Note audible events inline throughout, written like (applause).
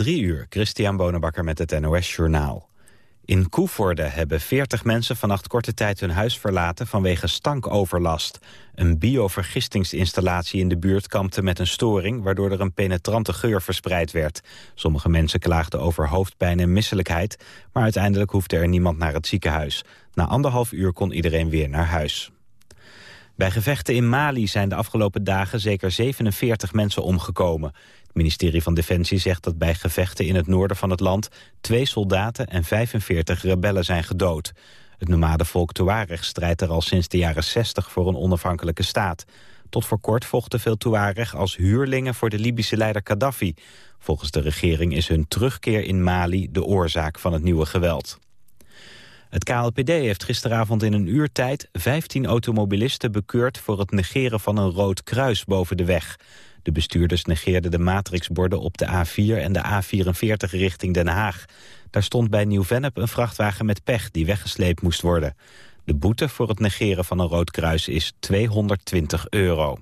Drie uur, Christian Bonenbakker met het NOS Journaal. In Koevoorde hebben 40 mensen vannacht korte tijd hun huis verlaten vanwege stankoverlast. Een biovergistingsinstallatie in de buurt kampte met een storing... waardoor er een penetrante geur verspreid werd. Sommige mensen klaagden over hoofdpijn en misselijkheid... maar uiteindelijk hoefde er niemand naar het ziekenhuis. Na anderhalf uur kon iedereen weer naar huis. Bij gevechten in Mali zijn de afgelopen dagen zeker 47 mensen omgekomen. Het ministerie van Defensie zegt dat bij gevechten in het noorden van het land... twee soldaten en 45 rebellen zijn gedood. Het nomadenvolk Tuareg strijdt er al sinds de jaren 60 voor een onafhankelijke staat. Tot voor kort vochten veel Tuareg als huurlingen voor de Libische leider Gaddafi. Volgens de regering is hun terugkeer in Mali de oorzaak van het nieuwe geweld. Het KLPD heeft gisteravond in een uur tijd 15 automobilisten bekeurd voor het negeren van een rood kruis boven de weg. De bestuurders negeerden de matrixborden op de A4 en de A44 richting Den Haag. Daar stond bij Nieuw-Vennep een vrachtwagen met pech die weggesleept moest worden. De boete voor het negeren van een rood kruis is 220 euro.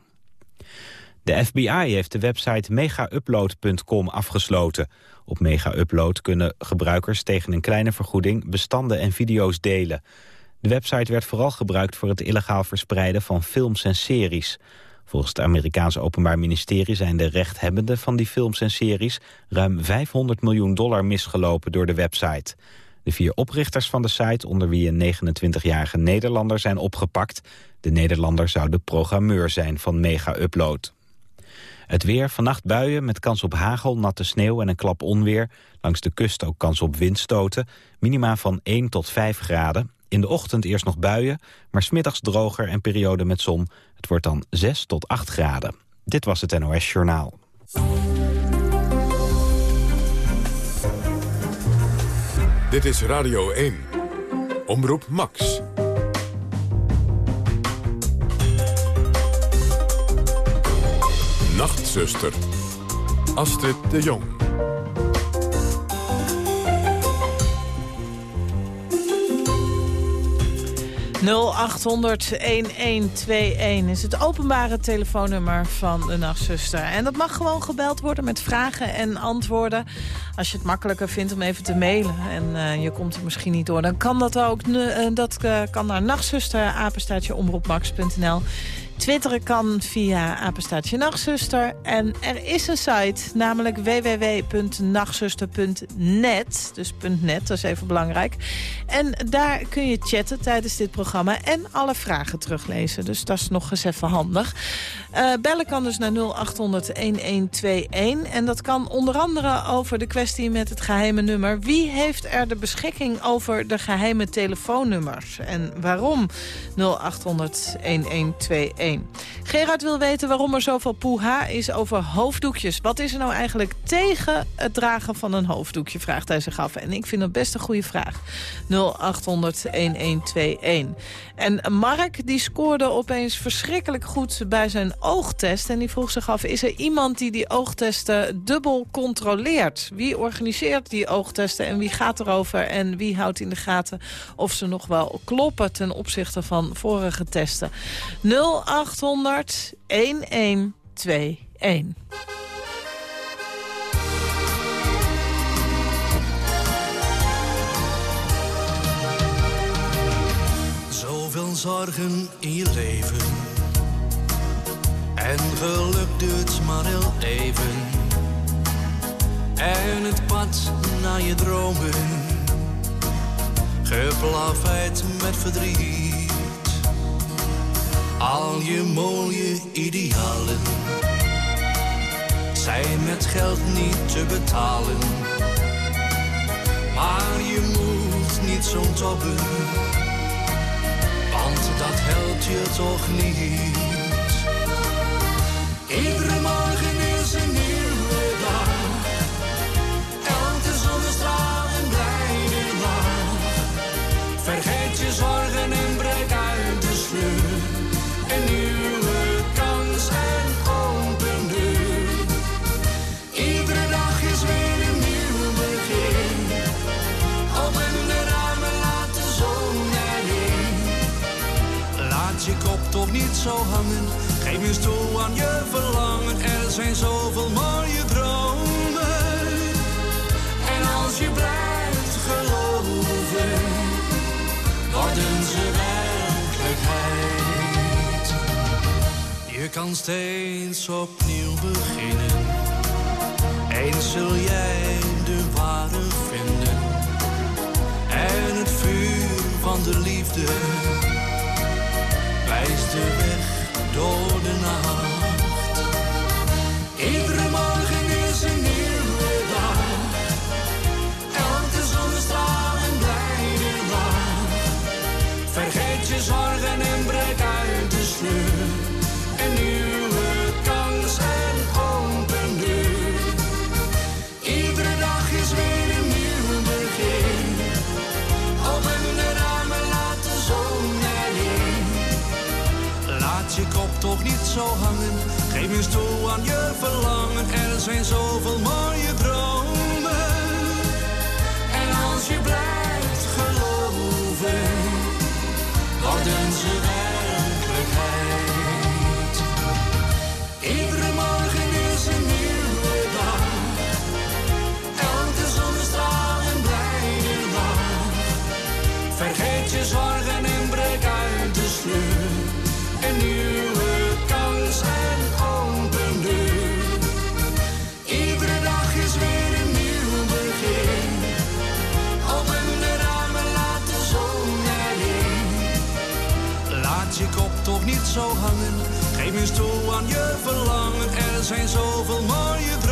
De FBI heeft de website megaupload.com afgesloten. Op MegaUpload kunnen gebruikers tegen een kleine vergoeding bestanden en video's delen. De website werd vooral gebruikt voor het illegaal verspreiden van films en series. Volgens het Amerikaanse Openbaar Ministerie zijn de rechthebbenden van die films en series ruim 500 miljoen dollar misgelopen door de website. De vier oprichters van de site, onder wie een 29-jarige Nederlander, zijn opgepakt. De Nederlander zou de programmeur zijn van Mega Upload. Het weer, vannacht buien met kans op hagel, natte sneeuw en een klap onweer. Langs de kust ook kans op windstoten. Minima van 1 tot 5 graden. In de ochtend eerst nog buien, maar smiddags droger en periode met zon. Het wordt dan 6 tot 8 graden. Dit was het NOS Journaal. Dit is Radio 1. Omroep Max. Nachtzuster. Astrid de Jong. 0800 1121 is het openbare telefoonnummer van de Nachtzuster. En dat mag gewoon gebeld worden met vragen en antwoorden. Als je het makkelijker vindt om even te mailen en uh, je komt er misschien niet door... dan kan dat ook. Uh, dat uh, kan naar nachtzuster. Twitteren kan via apenstaatje nachtzuster. En er is een site, namelijk www.nachtzuster.net. Dus .net, dat is even belangrijk. En daar kun je chatten tijdens dit programma en alle vragen teruglezen. Dus dat is nog eens even handig. Uh, bellen kan dus naar 0800-1121. En dat kan onder andere over de kwestie met het geheime nummer. Wie heeft er de beschikking over de geheime telefoonnummers? En waarom 0800-1121? Gerard wil weten waarom er zoveel poeha is over hoofddoekjes. Wat is er nou eigenlijk tegen het dragen van een hoofddoekje, vraagt hij zich af. En ik vind dat best een goede vraag. 0800-1121. En Mark die scoorde opeens verschrikkelijk goed bij zijn oogtest. En die vroeg zich af, is er iemand die die oogtesten dubbel controleert? Wie organiseert die oogtesten en wie gaat erover? En wie houdt in de gaten of ze nog wel kloppen ten opzichte van vorige testen? 0800 1121. Zoveel zorgen in je leven. En geluk duurt maar heel even. En het pad naar je dromen. Geplaveid met verdriet. Al je mooie idealen. Zijn met geld niet te betalen. Maar je moet niet zo'n tobben want dat helpt je toch niet. Iedere morgen is een nieuwe dag. Elke zonnestraal een blijde lach. Vergeet je zorgen en breek uit de sleur. Een nieuwe kans en open deur. Iedere dag is weer een nieuw begin. Open de ramen, laat de zon erin. Laat je kop toch niet zo hangen. Ik mis toe aan je verlangen, er zijn zoveel mooie dromen. En als je blijft geloven, worden ze werkelijkheid. Je kan steeds opnieuw beginnen, eens zul jij de ware vinden. En het vuur van de liefde wijst de weg door de nacht. Iedere niet zo hangen. Geef eens toe aan je verlangen. Er zijn zoveel mooie eens toe aan je verlangen. Er zijn zoveel mooie dromen.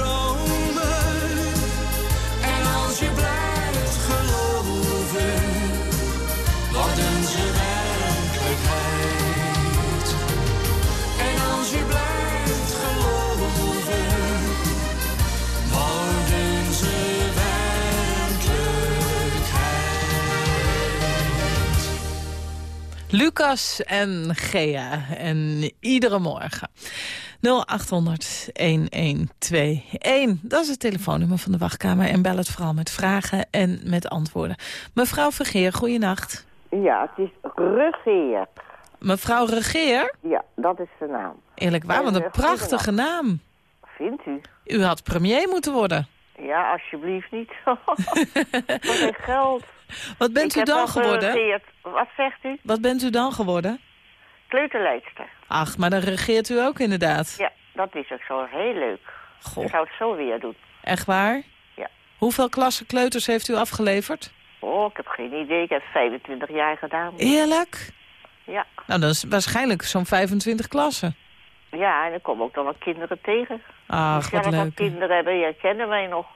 Lucas en Gea. En iedere morgen. 0800-1121. Dat is het telefoonnummer van de wachtkamer. En bel het vooral met vragen en met antwoorden. Mevrouw Vergeer, goeienacht. Ja, het is Regeer. Mevrouw Regeer? Ja, dat is de naam. Eerlijk waar, En, wat een eh, prachtige naam. Vindt u? U had premier moeten worden. Ja, alsjeblieft niet. (laughs) Voor geen (laughs) geld. Wat bent Ik u dan al geworden? geregeerd. Wat zegt u? Wat bent u dan geworden? Kleuterleidster. Ach, maar dan regeert u ook inderdaad. Ja, dat is ook zo heel leuk. Ik Goh, zou het zo weer doen. echt waar? Ja. Hoeveel klassen kleuters heeft u afgeleverd? Oh, ik heb geen idee. Ik heb 25 jaar gedaan. Eerlijk? Ja. Nou, dat is waarschijnlijk zo'n 25 klassen. Ja, en ik kom ook dan wat kinderen tegen. Die wat leuk. kinderen hebben, jij kennen mij nog.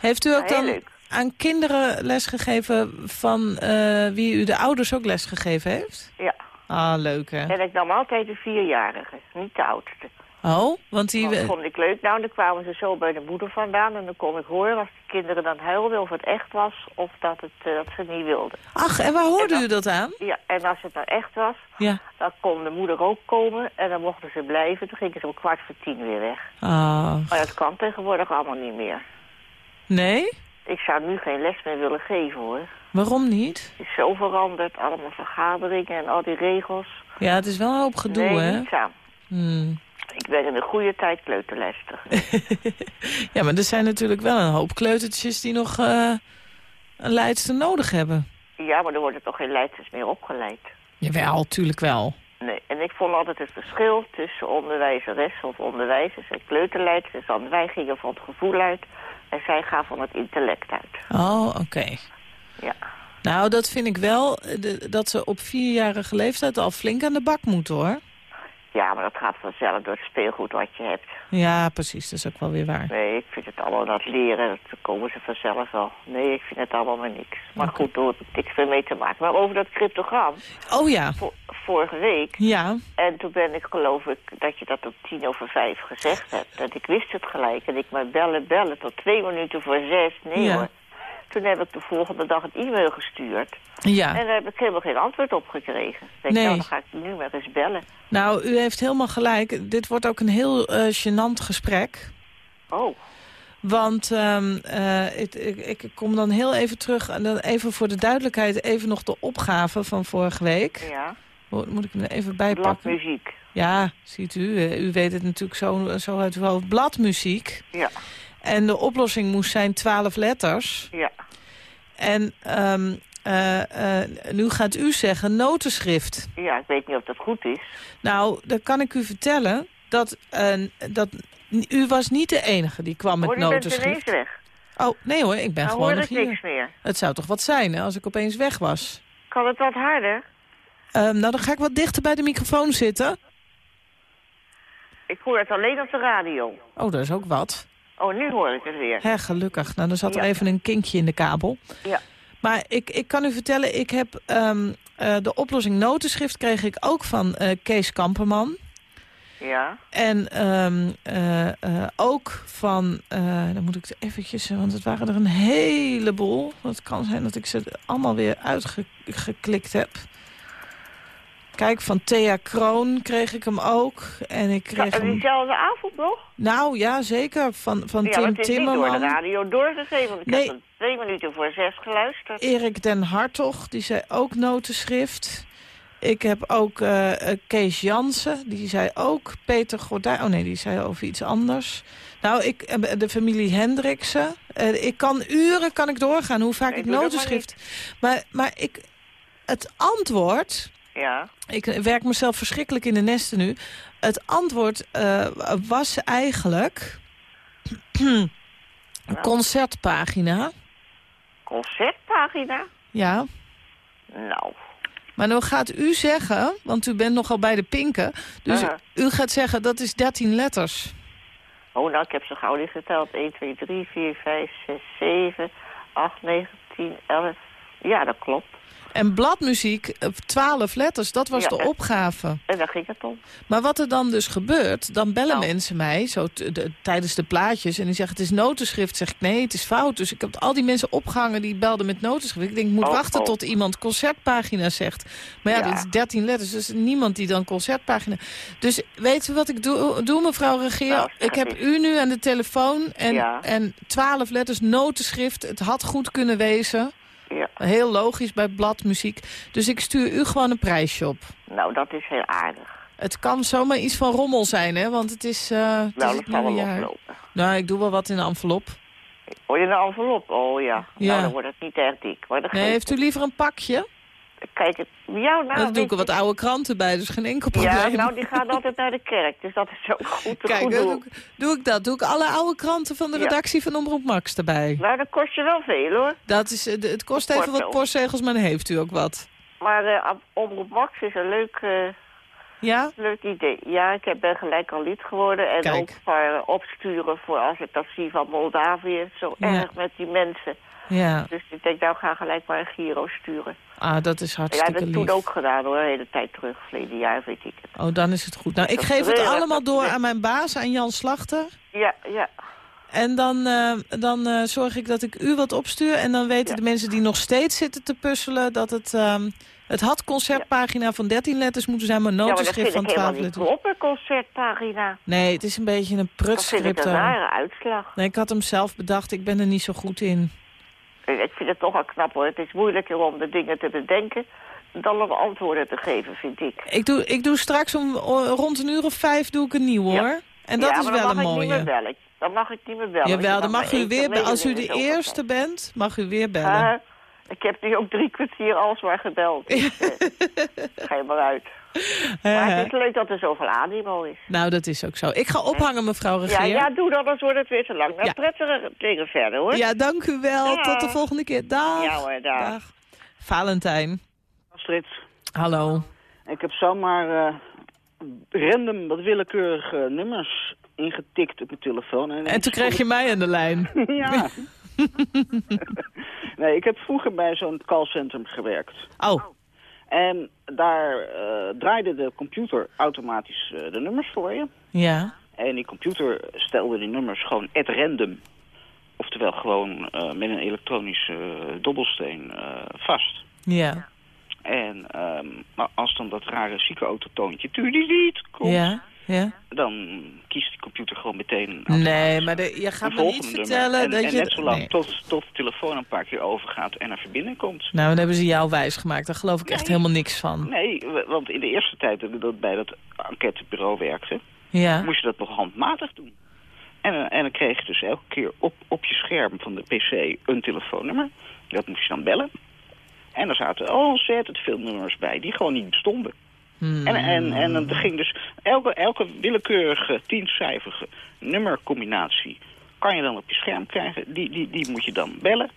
Heeft u ook Ja, dan aan kinderen lesgegeven van eh, wie u de ouders ook lesgegeven heeft? Ja. Ah, leuk hè. En ik nam altijd de vierjarige, niet de oudste. Oh, want die... Dat vond ik leuk. Nou, dan kwamen ze zo bij de moeder vandaan en dan kon ik horen als de kinderen dan huilden of het echt was of dat, het, eh, dat ze niet wilden. Ach, en waar hoorde En dan- u dat aan? Ja, en als het nou echt was, Ja. dan kon de moeder ook komen en dan mochten ze blijven. Toen gingen ze om kwart voor tien weer weg. Ah, Maar dat kan tegenwoordig allemaal niet meer. nee? Ik zou nu geen les meer willen geven hoor. Waarom niet? Het is zo veranderd, allemaal vergaderingen en al die regels. Ja, het is wel een hoop gedoe, nee, hè? niets aan. Hmm. Ik ben in de goede tijd kleuterlijster. (laughs) ja, maar er zijn natuurlijk wel een hoop kleutertjes die nog eh, een leidster nodig hebben. ja, maar er worden toch geen leidsters meer opgeleid. Jawel, tuurlijk wel. Nee, en ik vond altijd het verschil tussen onderwijzeres of onderwijzers en kleuterleidsters. Want wij gingen van het gevoel uit en zij gaan van het intellect uit. Oh, oké. Ja. Nou, dat vind ik wel, eh, dat ze op vierjarige leeftijd al flink aan de bak moeten, hoor. Ja, maar dat gaat vanzelf door het speelgoed wat je hebt. Ja, precies, dat is ook wel weer waar. Nee, ik vind het allemaal dat leren, dat komen ze vanzelf wel. Nee, ik vind het allemaal maar niks. Maar goed, ik niks meer mee te maken. Maar over dat cryptogram, Oh ja, vo- vorige week... ja. En toen ben ik, geloof ik, dat je dat om tien over vijf gezegd hebt. En ik wist het gelijk. En ik maar bellen, bellen tot twee minuten voor zes. Nee Ja. hoor. Toen heb ik de volgende dag een e-mail gestuurd. Ja, En daar heb ik helemaal geen antwoord op gekregen. Ik denk, Nee. nou, dan ga ik nu maar eens bellen. nou, u heeft helemaal gelijk. Dit wordt ook een heel eh gênant gesprek. Oh, Want ehm, eh, ik, ik, ik kom dan heel even terug. En dan even voor de duidelijkheid even nog de opgave van vorige week. ja. Mo- Moet ik hem er even bijpakken? Bladmuziek. Ja, ziet u. eh, U weet het natuurlijk zo, zo uit uw hoofd. Bladmuziek. Ja, En de oplossing moest zijn 12 letters. ja. En ehm, eh, eh, nu gaat u zeggen notenschrift. Ja, ik weet niet of dat goed is. Nou, dat kan ik u vertellen. dat, eh, dat u was niet de enige die kwam met Hoor, je bent notenschrift. ineens weg. Oh, nee hoor, ik ben Nou gewoon hoor nog ik hier. niks meer. Het zou toch wat zijn, hè, als ik opeens weg was. Kan het wat harder? Ehm, nou, dan ga ik wat dichter bij de microfoon zitten. Ik hoor het alleen op de radio. Oh, dat is ook wat. Oh, nu hoor ik het weer. Hè, gelukkig. Nou, dan zat er even een kinkje in de kabel. Ja. Maar ik, ik kan u vertellen, ik heb ehm, eh, de oplossing notenschrift kreeg ik ook van eh, Kees Kamperman. Ja. En ehm, eh, ook van, dan moet ik het eventjes, want het waren er een heleboel. Het kan zijn dat ik ze allemaal weer uitgeklikt heb. Kijk, van Thea Kroon kreeg ik hem ook. En ik kreeg hem... diezelfde avond nog? Nou ja, zeker. Van, van ja, Tim het is door de radio doorgegeven. Ik Nee. heb twee minuten voor zes geluisterd. Erik den Hartog, die zei ook notenschrift. Ik heb ook eh, eh, Kees Jansen, die zei ook. Peter Gordijn, oh nee, die zei over iets anders. Nou, ik, eh, de familie Hendriksen. Ik kan uren kan ik doorgaan hoe vaak Nee, ik maar notenschrift... Maar, maar ik, het antwoord... Ja. Ik werk mezelf verschrikkelijk in de nesten nu. Het antwoord eh, was eigenlijk... een concertpagina. Concertpagina? Ja. Nou. Maar dan gaat u zeggen, want u bent nogal bij de pinken... dus u gaat zeggen dat is 13 letters. Oh, nou, ik heb zo gauw niet geteld. 1, 2, 3, 4, 5, 6, 7, 8, 9, 10, 11. Ja, dat klopt. En bladmuziek, eh, 12 letters, dat was Ja, de opgave. En daar ging het om. Maar wat er dan dus gebeurt, dan bellen Nou. mensen mij zo de- tijdens de plaatjes... en die zeggen het is notenschrift. zeg ik nee, het is fout. Dus ik heb al die mensen opgehangen die belden met notenschrift. Ik denk, ik moet Oh, wachten oh. tot iemand concertpagina zegt. Maar ja, Ja. dit is 13 letters, dus niemand die dan concertpagina... Dus weet u wat ik doe, doe mevrouw Regeer? Nou, ik heb u nu aan de telefoon en, Ja. en 12 letters notenschrift. Het had goed kunnen wezen. Ja. Heel logisch bij bladmuziek. Dus ik stuur u gewoon een prijsje op. Nou, dat is heel aardig. Het kan zomaar iets van rommel zijn, hè? Want het is, het, is Nou, dat nieuwe wel oplopen. Nou, ik doe wel wat in een envelop. Hoor je een envelop? Oh ja. Ja. Nou, dan wordt het niet erg dik. Maar Nee, heeft u liever een pakje? Kijk, het, jou nou... Dan doe ik er wat oude kranten bij, dus geen enkel probleem. Ja, nou, die gaan altijd naar de kerk. Dus dat is ook goed te Kijk, goed doen. doe, ik, doe ik dat. Doe ik alle oude kranten van de Ja. redactie van Omroep Max erbij. Nou, dat kost je wel veel, hoor. Dat is, eh, het kost even wat postzegels, maar dan heeft u ook wat. Maar Am- Omroep Max is een leuk, eh, Ja? leuk idee. Ja, ik heb- ben gelijk al lid geworden. En Kijk. ook een paar opsturen voor als ik dat zie van Moldavië. Zo Ja. erg met die mensen. Ja. Dus ik denk, nou, ga gelijk maar een Giro sturen. Ah, dat is Ja, hartstikke dat heb ik lief. toen ook gedaan hoor, de hele tijd terug. Verleden jaar weet ik het. Oh, dan is het goed. Nou, ik Dat geef het allemaal dat door aan mijn baas, aan Jan Slachter. Ja, ja. En dan, eh, dan eh, zorg ik dat ik u wat opstuur. En dan weten Ja. de mensen die nog steeds zitten te puzzelen... dat het, ehm, het had concertpagina van 13 letters moeten zijn... maar ja, maar dat notenschrift vind van ik helemaal 12 niet letters. kloppen, concertpagina. Nee, het is een beetje een Dat vind ik prutscript. een eh. rare uitslag. Nee, ik had hem zelf bedacht. Ik ben er niet zo goed in. Ik ik vind het toch wel knap hoor. Het is moeilijker om de dingen te bedenken dan om antwoorden te geven, vind ik. Ik doe, ik doe straks om rond een uur of vijf doe ik een nieuw, Ja. hoor. En dat ja, is wel een mooie. bellen. Dan mag ik niet meer bellen. Jawel, dan dan mag u weer... be- Als u de eerste bent, mag u weer bellen. Uh, ik heb nu ook drie kwartier alsmaar gebeld. Dus, eh, (laughs) ga je maar uit. Maar Eh, het is leuk dat er zoveel animo is. nou, dat is ook zo. Ik ga ophangen, mevrouw Ja, Regeer. ja, doe dat, anders wordt het weer te lang. Nou, Ja. prettige dingen verder, hoor. Ja, dank u wel. Ja. Tot de volgende keer. Dag. Ja hoor, daar. Dag. Valentijn. Astrid, Hallo. ik heb zomaar eh, random wat willekeurige nummers ingetikt op mijn telefoon. En toen kreeg je mij aan de lijn. (laughs) ja. (laughs) nee, ik heb vroeger bij zo'n callcentrum gewerkt. Oh, En daar eh, draaide de computer automatisch eh, de nummers voor je. ja. En die computer stelde die nummers gewoon at random. Oftewel gewoon eh, met een elektronische dobbelsteen vast. Ja. En ehm, maar als dan dat rare zieke autotoontje tudidiet komt, Ja. Ja. dan kiest die computer gewoon meteen... Nee, maar de, je gaat me niet vertellen en, dat en je... net zo lang Nee. tot, tot de telefoon een paar keer overgaat en er verbinding komt. Nou, dan hebben ze jou wijs gemaakt. Daar geloof ik echt helemaal niks van. Nee, want in de eerste tijd dat bij dat enquêtebureau werkte, Ja. moest je dat nog handmatig doen. En, eh, en dan kreeg je dus elke keer op, op je scherm van de pc een telefoonnummer. Dat moest je dan bellen. En er zaten ontzettend veel nummers bij die gewoon niet bestonden. Hmm. En, en, en dan ging dus elke, elke willekeurige tiencijferige nummercombinatie kan je dan op je scherm krijgen. Die, die, die moet je dan bellen.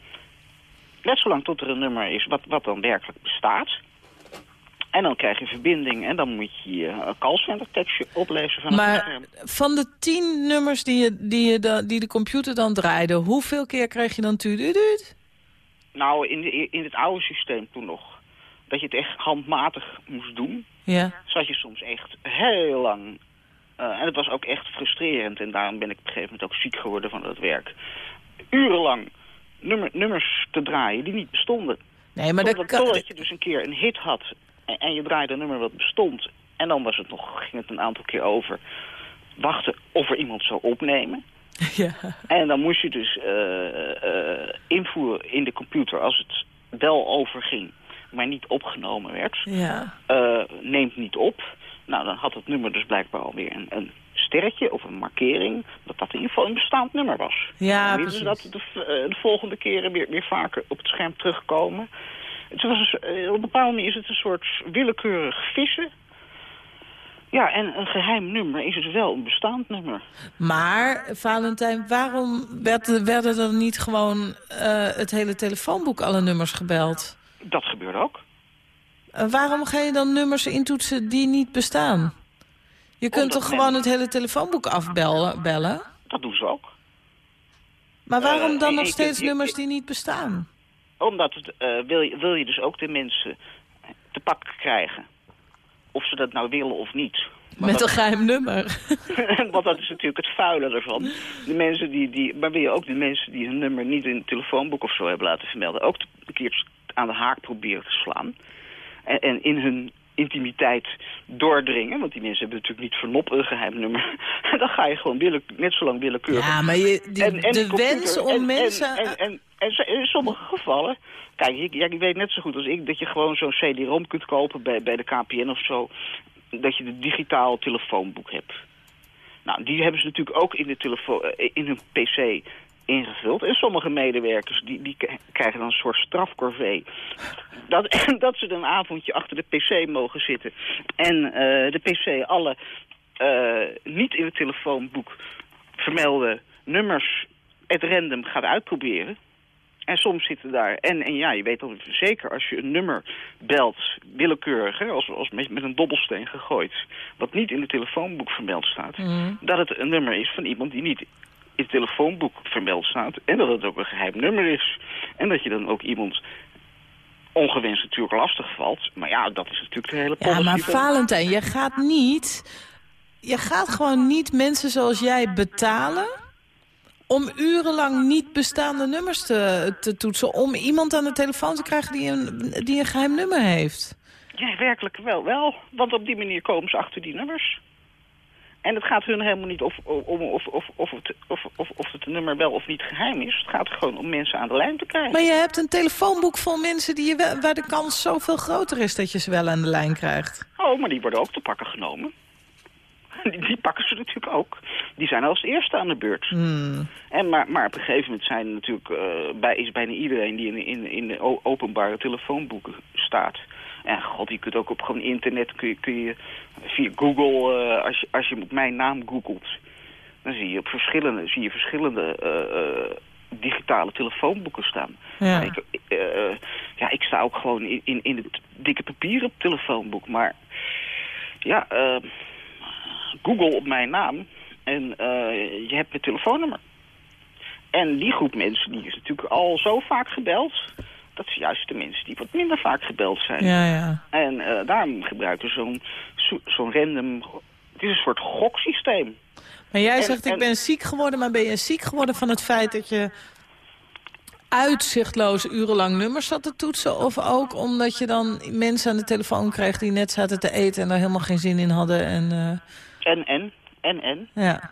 Net zolang tot er een nummer is wat, wat dan werkelijk bestaat. En dan krijg je verbinding en dan moet je je uh, callcenter tekstje oplezen van het Maar scherm. van de tien nummers die, je, die, je da- die de computer dan draaide... hoeveel keer kreeg je dan tuut? Nou, in, de, in het oude systeem toen nog, dat je het echt handmatig moest doen, Ja. zat je soms echt heel lang. eh, en het was ook echt frustrerend en daarom ben ik op een gegeven moment ook ziek geworden van dat werk. Urenlang nummer, nummers te draaien die niet bestonden. Nee, maar dat Totdat, kan... totdat je dus een keer een hit had en, en je draaide een nummer wat bestond. En dan was het nog, ging het een aantal keer over wachten of er iemand zou opnemen. (laughs) Ja. En dan moest je dus eh, eh, invoeren in de computer als het wel overging, maar niet opgenomen werd. Ja. Eh, neemt niet op. Nou, dan had het nummer dus blijkbaar alweer een, een sterretje of een markering... dat dat in ieder geval een bestaand nummer was. Ja, dus precies. dat de, eh, de volgende keren weer, weer vaker op het scherm terugkomen. Het was een, s- eh, op een bepaalde manier is het een soort willekeurig vissen. Ja, en een geheim nummer is het wel een bestaand nummer. Maar, Valentijn, waarom werd, werden er niet gewoon het hele telefoonboek alle nummers gebeld? Dat gebeurde ook. En waarom ga je dan nummers intoetsen die niet bestaan? Je kunt Omdat toch men- gewoon het hele telefoonboek afbellen? Bellen? Dat doen ze ook. Maar waarom Eh, dan ik- nog ik- steeds ik- nummers die niet bestaan? Omdat het, eh, wil, je, wil je dus ook de mensen te pakken krijgen. Of ze dat nou willen of niet. Met dat- een geheim nummer. (laughs) Want dat is natuurlijk het vuile ervan. De mensen die, die, maar wil je ook de mensen die hun nummer niet in het telefoonboek of zo hebben laten vermelden... ook een keer aan de haak proberen te slaan. En, en in hun intimiteit doordringen. Want die mensen hebben natuurlijk niet vernop een geheim nummer. (laughs) Dan ga je gewoon net zo lang willekeurig Ja, maar je, die, en, en de computer- wens om en- mensen... En, in sommige gevallen... Kijk, ja, je weet net zo goed als ik dat je gewoon zo'n CD-ROM kunt kopen bij, bij de KPN of zo. Dat je een digitaal telefoonboek hebt. Nou, die hebben ze natuurlijk ook in, de telefoon, eh, in hun pc ingevuld. En sommige medewerkers die, die krijgen dan een soort strafcorvée. Dat, (laughs) dat ze dan een avondje achter de pc mogen zitten. En eh, de pc alle eh, niet in het telefoonboek vermelde nummers at random gaat uitproberen. En soms zitten daar... En, en ja, je weet dan zeker als je een nummer belt, willekeurig, hè, als, als met, met een dobbelsteen gegooid... wat niet in het telefoonboek vermeld staat... dat het een nummer is van iemand die niet het telefoonboek vermeld staat... en dat het ook een geheim nummer is. En dat je dan ook iemand ongewenst natuurlijk lastig valt. Maar ja, dat is natuurlijk de hele Ja, maar Valentijn, je gaat niet... Je gaat gewoon niet mensen zoals jij betalen... om urenlang niet bestaande nummers te, te toetsen... om iemand aan de telefoon te krijgen die een, die een geheim nummer heeft. Ja, werkelijk wel, wel. Want op die manier komen ze achter die nummers. En het gaat hun helemaal niet of, om of, of, of, het, of, of, of het nummer wel of niet geheim is. Het gaat gewoon om mensen aan de lijn te krijgen. Maar je hebt een telefoonboek vol mensen die je wel, waar de kans zoveel groter is... dat je ze wel aan de lijn krijgt. Oh, maar die worden ook te pakken genomen. (laughs) Die, die pakken ze natuurlijk ook. Die zijn als eerste aan de beurt. Hmm. En maar, maar op een gegeven moment zijn natuurlijk, eh, bij, is bijna iedereen die in, in, in de openbare telefoonboeken staat. En god, je kunt ook op gewoon internet, kun je, kun je via Google, eh, als, je, als je op mijn naam googelt, dan zie je op verschillende, zie je verschillende eh, eh, digitale telefoonboeken staan. Ja. Ik, ja, ik sta ook gewoon in, in, in het dikke papieren telefoonboek, maar ja, Google op mijn naam en je hebt mijn telefoonnummer. En die groep mensen die is natuurlijk al zo vaak gebeld. Dat zijn juist de mensen die wat minder vaak gebeld zijn. Ja, ja. En eh, daarom gebruiken we zo'n zo- zo'n random... Het is een soort goksysteem. Maar jij En- zegt, ik en- ben ziek geworden, maar ben je ziek geworden van het feit dat je uitzichtloos urenlang nummers zat te toetsen? Of ook omdat je dan mensen aan de telefoon kreeg die net zaten te eten en daar helemaal geen zin in hadden? En, eh, En, en, en, en. ja.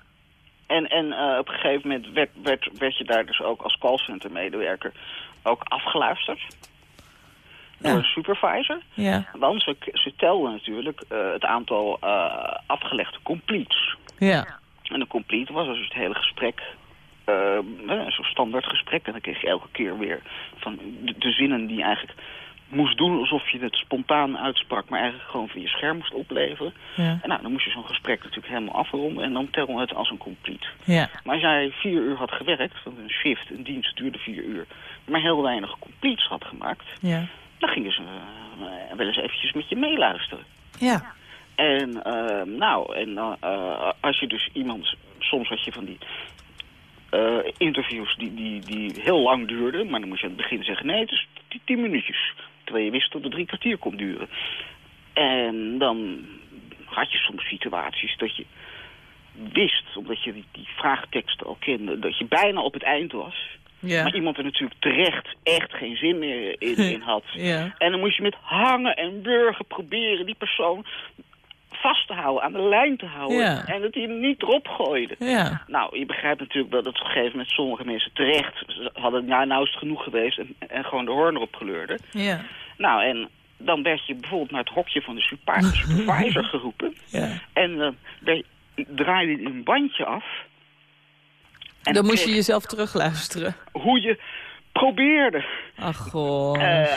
En, en eh, op een gegeven moment werd, werd, werd je daar dus ook als callcenter medewerker ook afgeluisterd. Door een supervisor. Ja, Want ze, ze telden natuurlijk eh, het aantal eh, afgelegde completes. ja. En een complete was dus het hele gesprek, eh, eh, zo'n standaard gesprek. En dan kreeg je elke keer weer van de, de zinnen die eigenlijk moest doen alsof je het spontaan uitsprak, maar eigenlijk gewoon via je scherm moest opleveren. Ja. En nou, dan moest je zo'n gesprek natuurlijk helemaal afronden en dan tellen we het als een complete. Ja. Maar als jij vier uur had gewerkt, want een shift, een dienst duurde vier uur, maar heel weinig completes had gemaakt, Ja. dan gingen ze eh, wel eens eventjes met je meeluisteren. Ja. En uh, nou, en uh, als je dus iemand, soms had je van die uh, interviews die, die, die heel lang duurden, maar dan moest je aan het begin zeggen, nee, het is tien minuutjes. Terwijl je wist dat het drie kwartier kon duren. En dan had je soms situaties dat je wist, omdat je die, die vraagteksten al kende, dat je bijna op het eind was. Ja. Maar iemand er natuurlijk terecht echt geen zin meer in, (laughs) in had. Ja. En dan moest je met hangen en burgen proberen die persoon vast te houden, aan de lijn te houden. Ja. En dat hij hem niet erop gooide. Ja. Nou, je begrijpt natuurlijk dat op een gegeven moment sommige mensen terecht hadden, nou, nou is het genoeg geweest en, en gewoon de hoorn erop geleurde. Ja. Nou, en dan werd je bijvoorbeeld naar het hokje van de super- (laughs) supervisor geroepen. Ja. En dan werd- draaide je een bandje af. En Dan moest je jezelf terugluisteren. Hoe je probeerde. Ach, goh. Eh,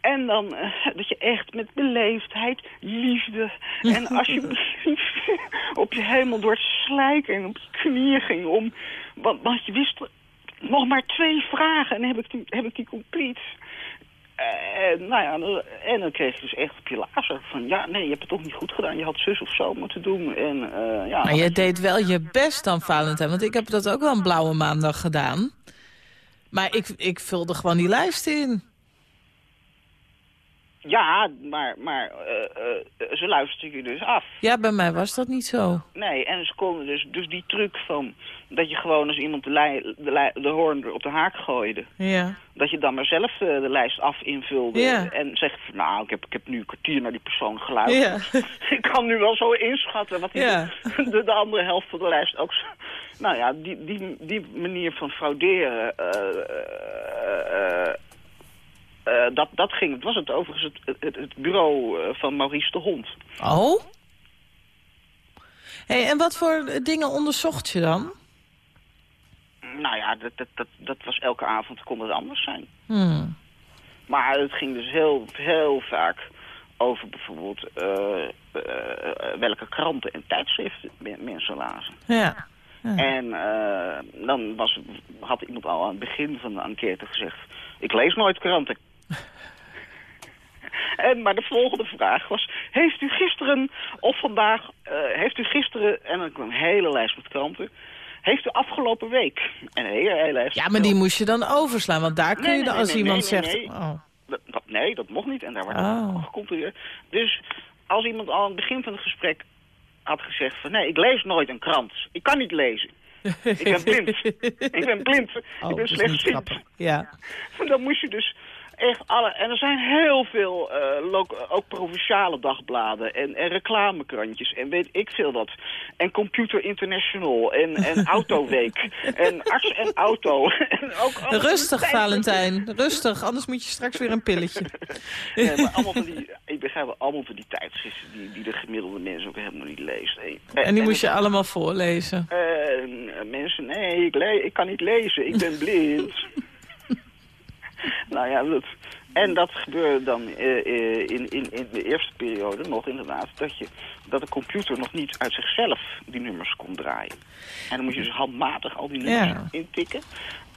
en dan eh, dat je echt met beleefdheid, liefde en (laughs) alsjeblieft op je helemaal door het slijken en op je knieën ging om. Want, want je wist nog maar twee vragen en heb ik die, heb ik die complete. En, nou ja, en dan kreeg je dus echt op je van... ja, nee, je hebt het toch niet goed gedaan. Je had zus of zo moeten doen. En, eh, ja, Maar je deed wel je best dan, Valentijn. Want ik heb dat ook wel een blauwe maandag gedaan. Maar ik, ik vulde gewoon die lijst in. Ja maar, maar eh, eh, ze luisterden je dus af. Ja, bij mij was dat niet zo. Nee, en ze konden dus, dus die truc van... dat je gewoon als iemand de, lei, de, lei- de hoorn er op de haak gooide... Ja. dat je dan maar zelf eh, de lijst af invulde... Ja. en zegt van, nou, ik heb, ik heb nu een kwartier naar die persoon geluisterd. Ja. (laughs) ik kan nu wel zo inschatten wat die Ja. de, de andere helft van de lijst ook... zo- Nou ja, die, die, die manier van frauderen... eh, eh, dat, dat ging, het was het overigens het, het, het bureau eh, van Maurice de Hond. Oh? hey, en wat voor dingen onderzocht je dan? Nou ja, dat, dat, dat, dat was elke avond kon het anders zijn. Hmm. Maar het ging dus heel, heel vaak over bijvoorbeeld eh, welke kranten en tijdschriften men- mensen lazen. Ja. Ja. En dan was, had iemand al aan het begin van de enquête gezegd... ik lees nooit kranten. (laughs) en, maar de volgende vraag was... heeft u gisteren of vandaag... eh, heeft u gisteren... en dan kwam een hele lijst met kranten... heeft u afgelopen week... en een hele, hele lijst Ja, maar die moest je dan overslaan. Want daar kun Nee, je dan, als nee, iemand nee, zegt... nee. Oh. Dat, dat- nee, dat mocht niet. En daar werd Oh. gecontroleerd. Dus als iemand al aan het begin van het gesprek had gezegd van... nee, ik lees nooit een krant. Ik kan niet lezen. Ik ben blind. (laughs) ik ben blind. Oh, ik ben grappig. Ja. Dan moest je dus echt alle... En er zijn heel veel, eh, ook provinciale dagbladen en, en reclamekrantjes en weet ik veel wat. En Computer International en, en (laughs) Autoweek en Arts en Auto. (laughs) en ook Rustig, Valentijn. Rustig, anders moet je straks weer een pilletje. (laughs) Nee, maar allemaal van die, ik begrijp wel allemaal van die tijdschriften die, die de gemiddelde mensen ook helemaal niet leest. En, En die moest je allemaal voorlezen. eh, mensen, nee, ik, ik kan niet lezen, ik ben blind. (laughs) nou ja, dat, en dat gebeurde dan eh, eh, in, in, in de eerste periode nog inderdaad, dat, je, dat de computer nog niet uit zichzelf die nummers kon draaien. En dan moet je dus handmatig al die nummers Ja. intikken.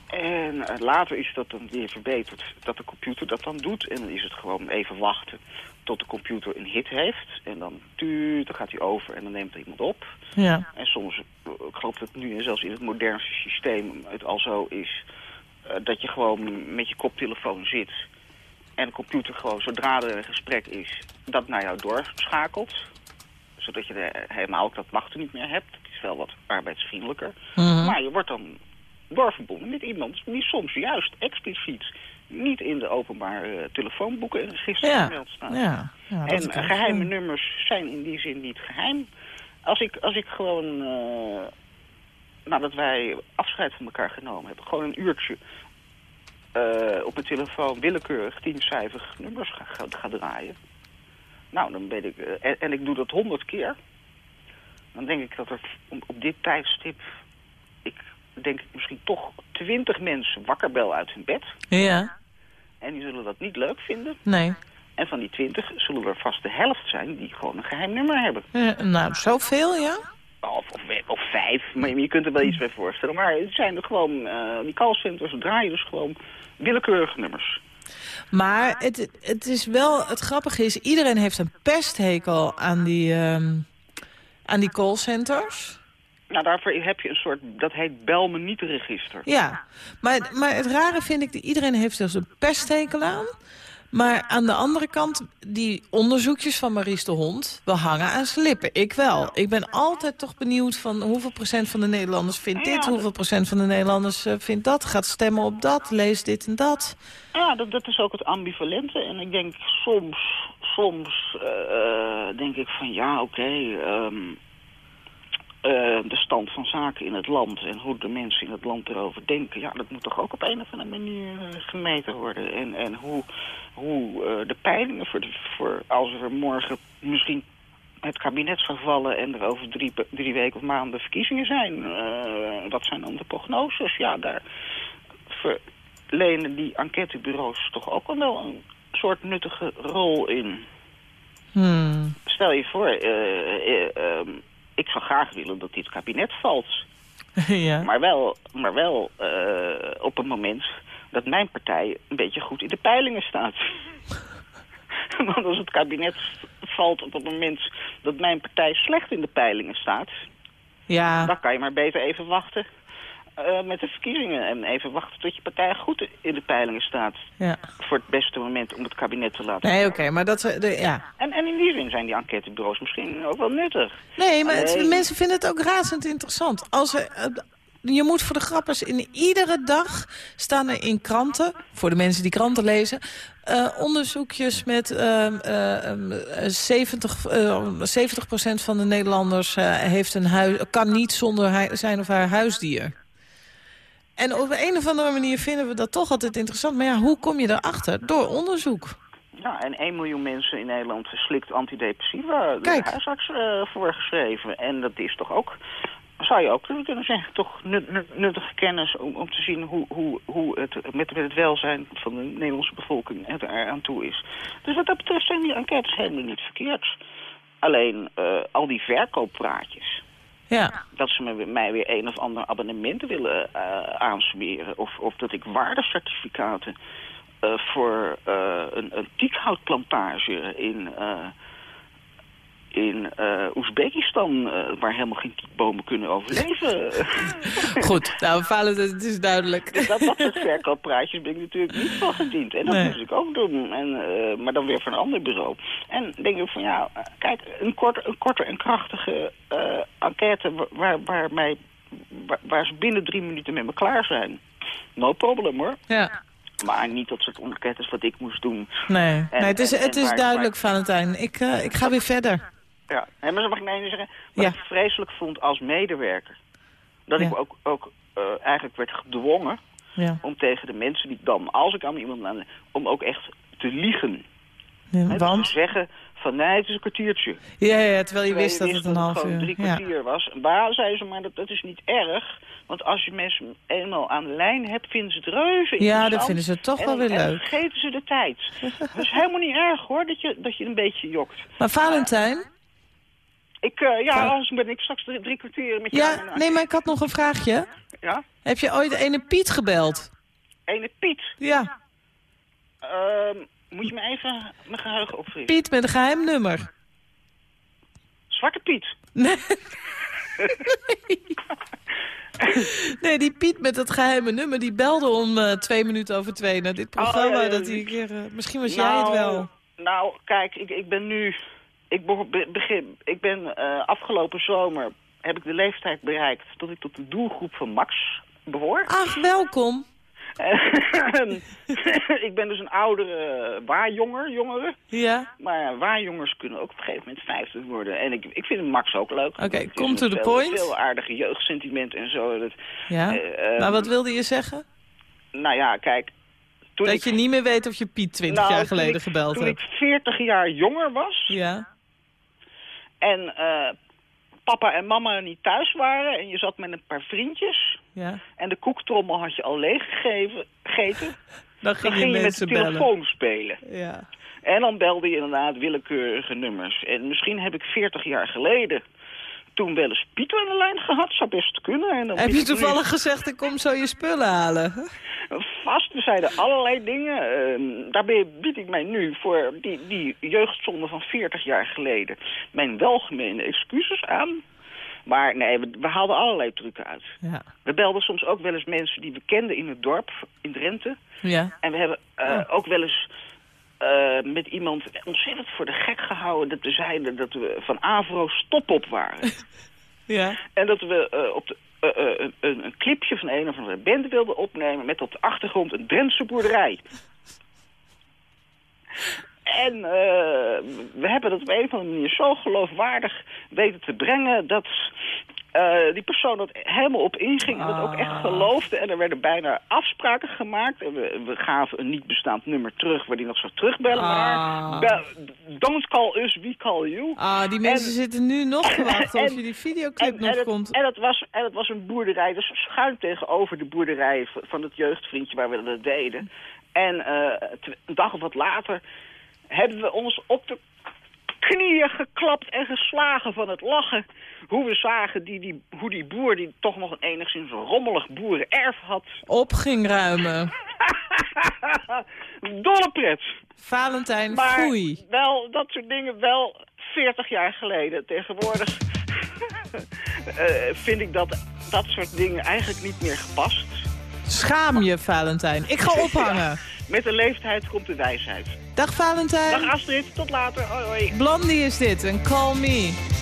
En eh, later is dat dan weer verbeterd, dat de computer dat dan doet. En dan is het gewoon even wachten tot de computer een hit heeft. En dan tuut, dan gaat hij over en dan neemt er iemand op. Ja. En soms, ik geloof dat nu zelfs in het modernste systeem het al zo is... eh, dat je gewoon met je koptelefoon zit... en de computer gewoon, zodra er een gesprek is, dat naar jou doorschakelt. Zodat je helemaal ook dat wachten niet meer hebt. Het is wel wat arbeidsvriendelijker. Mhm. Maar je wordt dan doorverbonden met iemand die soms juist expliciet... niet in de openbare eh, telefoonboeken en registers Ja. gemeld staat. Ja. ja En geheime eh, nummers zijn in die zin niet geheim. Als ik, als ik gewoon, eh, nadat wij afscheid van elkaar genomen hebben, gewoon een uurtje eh, op mijn telefoon willekeurig tiencijferige nummers ga, ga, ga draaien. Nou, dan ben ik, eh, en, en ik doe dat honderd keer. Dan denk ik dat er op, op dit tijdstip, ik denk ik misschien toch twintig mensen wakker bel uit hun bed. Ja. En die zullen dat niet leuk vinden. Nee. En van die 20 zullen er vast de helft zijn die gewoon een geheim nummer hebben. Eh, nou, zoveel, ja? Of, of, of vijf, maar je kunt er wel iets bij voorstellen. Maar het zijn er gewoon, eh, die callcenters draaien dus gewoon willekeurige nummers. Maar het, het is wel, het grappige is, iedereen heeft een pesthekel aan die, ehm, aan die callcenters. Nou, daarvoor heb je een soort, dat heet bel me niet register. Ja, maar, maar het rare vind ik, dat iedereen heeft dus een pesthekel aan. Maar aan de andere kant, die onderzoekjes van Maries de Hond... we hangen aan slippen. Ik wel. Ik ben altijd toch benieuwd van hoeveel procent van de Nederlanders vindt dit... Hoeveel procent van de Nederlanders eh, vindt dat, gaat stemmen op dat, leest dit en dat. Ja, dat, dat is ook het ambivalente. En ik denk soms, soms eh, eh, denk ik van ja, oké, ehm, eh, de stand van zaken in het land en hoe de mensen in het land erover denken, ja, dat moet toch ook op een of andere manier eh, gemeten worden. En, en hoe, hoe eh, de peilingen voor, de, voor als er morgen misschien het kabinet zou vallen en er over drie, drie weken of maanden verkiezingen zijn, eh, wat zijn dan de prognoses? Ja, daar verlenen die enquêtebureaus toch ook wel een soort nuttige rol in. Hmm. Stel je voor, eh, eh, ehm, ik zou graag willen dat dit kabinet valt. (laughs) ja. Maar wel, maar wel eh, op een moment dat mijn partij een beetje goed in de peilingen staat. (laughs) Want als het kabinet valt op het moment dat mijn partij slecht in de peilingen staat... ja. dan kan je maar beter even wachten eh, met de verkiezingen. En even wachten tot je partij goed in de peilingen staat. ja. Voor het beste moment om het kabinet te laten Nee, oké, maar dat... eh, De, ja. En, en in die zin zijn die enquêtebureaus misschien ook wel nuttig. Nee, maar het- Alleen- mensen vinden het ook razend interessant. Als er, eh, je moet voor de grappers in iedere dag staan er in kranten, voor de mensen die kranten lezen, onderzoekjes met ehm, eh, 70, eh, 70% van de Nederlanders heeft een huis, kan niet zonder zijn of haar huisdier. En op een of andere manier vinden we dat toch altijd interessant. Maar ja, hoe kom je daarachter? Door onderzoek. Ja, en 1 miljoen mensen in Nederland slikt antidepressiva. Kijk. de huisarts eh, voorgeschreven. En dat is toch ook, zou je ook kunnen zeggen, toch nut- nut- nuttige kennis om, om te zien hoe, hoe, hoe het met, met het welzijn van de Nederlandse bevolking het er aan toe is. Dus wat dat betreft zijn die enquêtes helemaal niet verkeerd. Alleen eh, al die verkooppraatjes. Ja, dat ze me, mij weer een of ander abonnement willen eh aansmeren. Of, of dat ik waardecertificaten eh, voor eh, een, een tiekhoutplantage in, in eh, Oezbekistan... eh, waar helemaal geen tiekbomen kunnen overleven. (laughs) goed. Nou, falen, het is duidelijk. Dus dat, dat soort verkooppraatjes ben ik natuurlijk niet van gediend. En dat Nee. moet ik ook doen. En, eh, maar dan weer van een ander bureau. En denk ik van ja, kijk, een korte, een korte en krachtige enquête wa- waar, waar, mij, waar, waar ze binnen drie minuten met me klaar zijn. No problem hoor. Ja. Maar niet dat soort enquêtes wat ik moest doen. Nee, En- nee het is, en- en het is duidelijk, Valentijn. Ik, ik ga weer verder. Ja, en maar mag ik nou even zeggen, wat Ja. ik vreselijk vond als medewerker. Dat Ja. ik ook, ook eh, eigenlijk werd gedwongen Ja. om tegen de mensen die dan, als ik aan iemand aan, om ook echt te liegen. Ja, dus te want? zeggen van nee, het is een kwartiertje. Ja, ja, terwijl je Terwijl wist dat het een half uur... drie kwartier was. Maar zeiden ze, maar dat, dat is niet erg. Want als je mensen eenmaal aan de lijn hebt, vinden ze het reuze ja, dat vinden ze toch en, wel weer en dan leuk. vergeten ze de tijd. (laughs) Dat is helemaal niet erg hoor, dat je, dat je een beetje jokt. Maar Valentijn? Ik, eh, ja, anders ben ik straks drie, drie kwartier met Ja, jou. nee, maar ik had nog een vraagje. Ja? Heb je ooit ene Piet gebeld? Ene Piet. Ja, Ehm, moet je me even mijn geheugen opfrissen? Piet met een geheim nummer. Zwarte Piet. Nee. (laughs) nee, die Piet met dat geheime nummer, die belde om eh, twee minuten over twee naar dit programma. Oh, ja, ja, dat hij ja. een keer, eh, misschien was jij het wel. Nou, kijk, ik, ik ben nu... Ik, be- be- begin, ik ben eh, afgelopen zomer... heb ik de leeftijd bereikt dat ik tot de doelgroep van Max behoor. Ach, welkom. (laughs) ik ben dus een oudere waarjonger, jongere. Ja, Maar waarjongers kunnen ook op een gegeven moment 50 worden. En ik, ik vind Max ook leuk. Oké, een to the veel- point. Veel aardige jeugdsentiment en zo. Dat, ja. eh, eh, maar wat wilde je zeggen? Nou ja, kijk. Toen Dat ik, je niet meer weet of je Piet 20 nou, jaar toen geleden ik- gebeld Toen hebt. ik 40 jaar jonger was... Ja, En eh, papa en mama niet thuis waren en je zat met een paar vriendjes. ja, En de koektrommel had je al leeggegeven, gegeten. (laughs) Dan ging, Dan ging je je met de bellen. telefoon spelen. Ja. En dan belde je inderdaad willekeurige nummers. En misschien heb ik 40 jaar geleden toen wel eens Pieter aan de lijn gehad. Zou best kunnen. En dan Heb je toevallig gezegd, ik kom zo je spullen halen? Vast, we zeiden allerlei dingen. Ehm, daarbij bied ik mij nu voor die, die jeugdzonde van 40 jaar geleden... mijn welgemeende excuses aan. Maar nee, we, we haalden allerlei trucken uit. Ja. We belden soms ook wel eens mensen die we kenden in het dorp, in Drenthe. Ja. En we hebben eh, ook wel eens eh, met iemand ontzettend voor de gek gehouden... dat we zeiden dat we van Avro stop-op waren. (laughs) Ja. en dat we eh, op de, een, een clipje van een of andere band wilden opnemen... met op de achtergrond een Drentse boerderij. En eh, we hebben dat op een of andere manier zo geloofwaardig weten te brengen... dat eh, die persoon dat helemaal op inging en dat ook echt geloofde. En er werden bijna afspraken gemaakt. En we, we gaven een niet bestaand nummer terug waar die nog zou terugbellen. Ah. Maar bel- don't call us, we call you. Ah, die mensen En- zitten nu nog te wachten (laughs) of je die videoclip En, nog en, het, komt. en, het was, en was een boerderij, dus schuin tegenover de boerderij van het jeugdvriendje waar we dat deden. En eh, een dag of wat later hebben we ons op de knieën geklapt en geslagen van het lachen. Hoe we zagen die, die, hoe die boer, die toch nog een enigszins rommelig boerenerf had. (laughs) Op ging ruimen. Dolle pret. Valentijn, Maar foei. wel, dat soort dingen wel 40 jaar geleden. Tegenwoordig (laughs) eh, vind ik dat dat soort dingen eigenlijk niet meer gepast. Schaam je, Valentijn. Ik ga (laughs) ophangen. Met de leeftijd komt de wijsheid. Dag Valentijn. Dag Astrid, tot later. Hoi hoi. Blondie is dit en Call Me.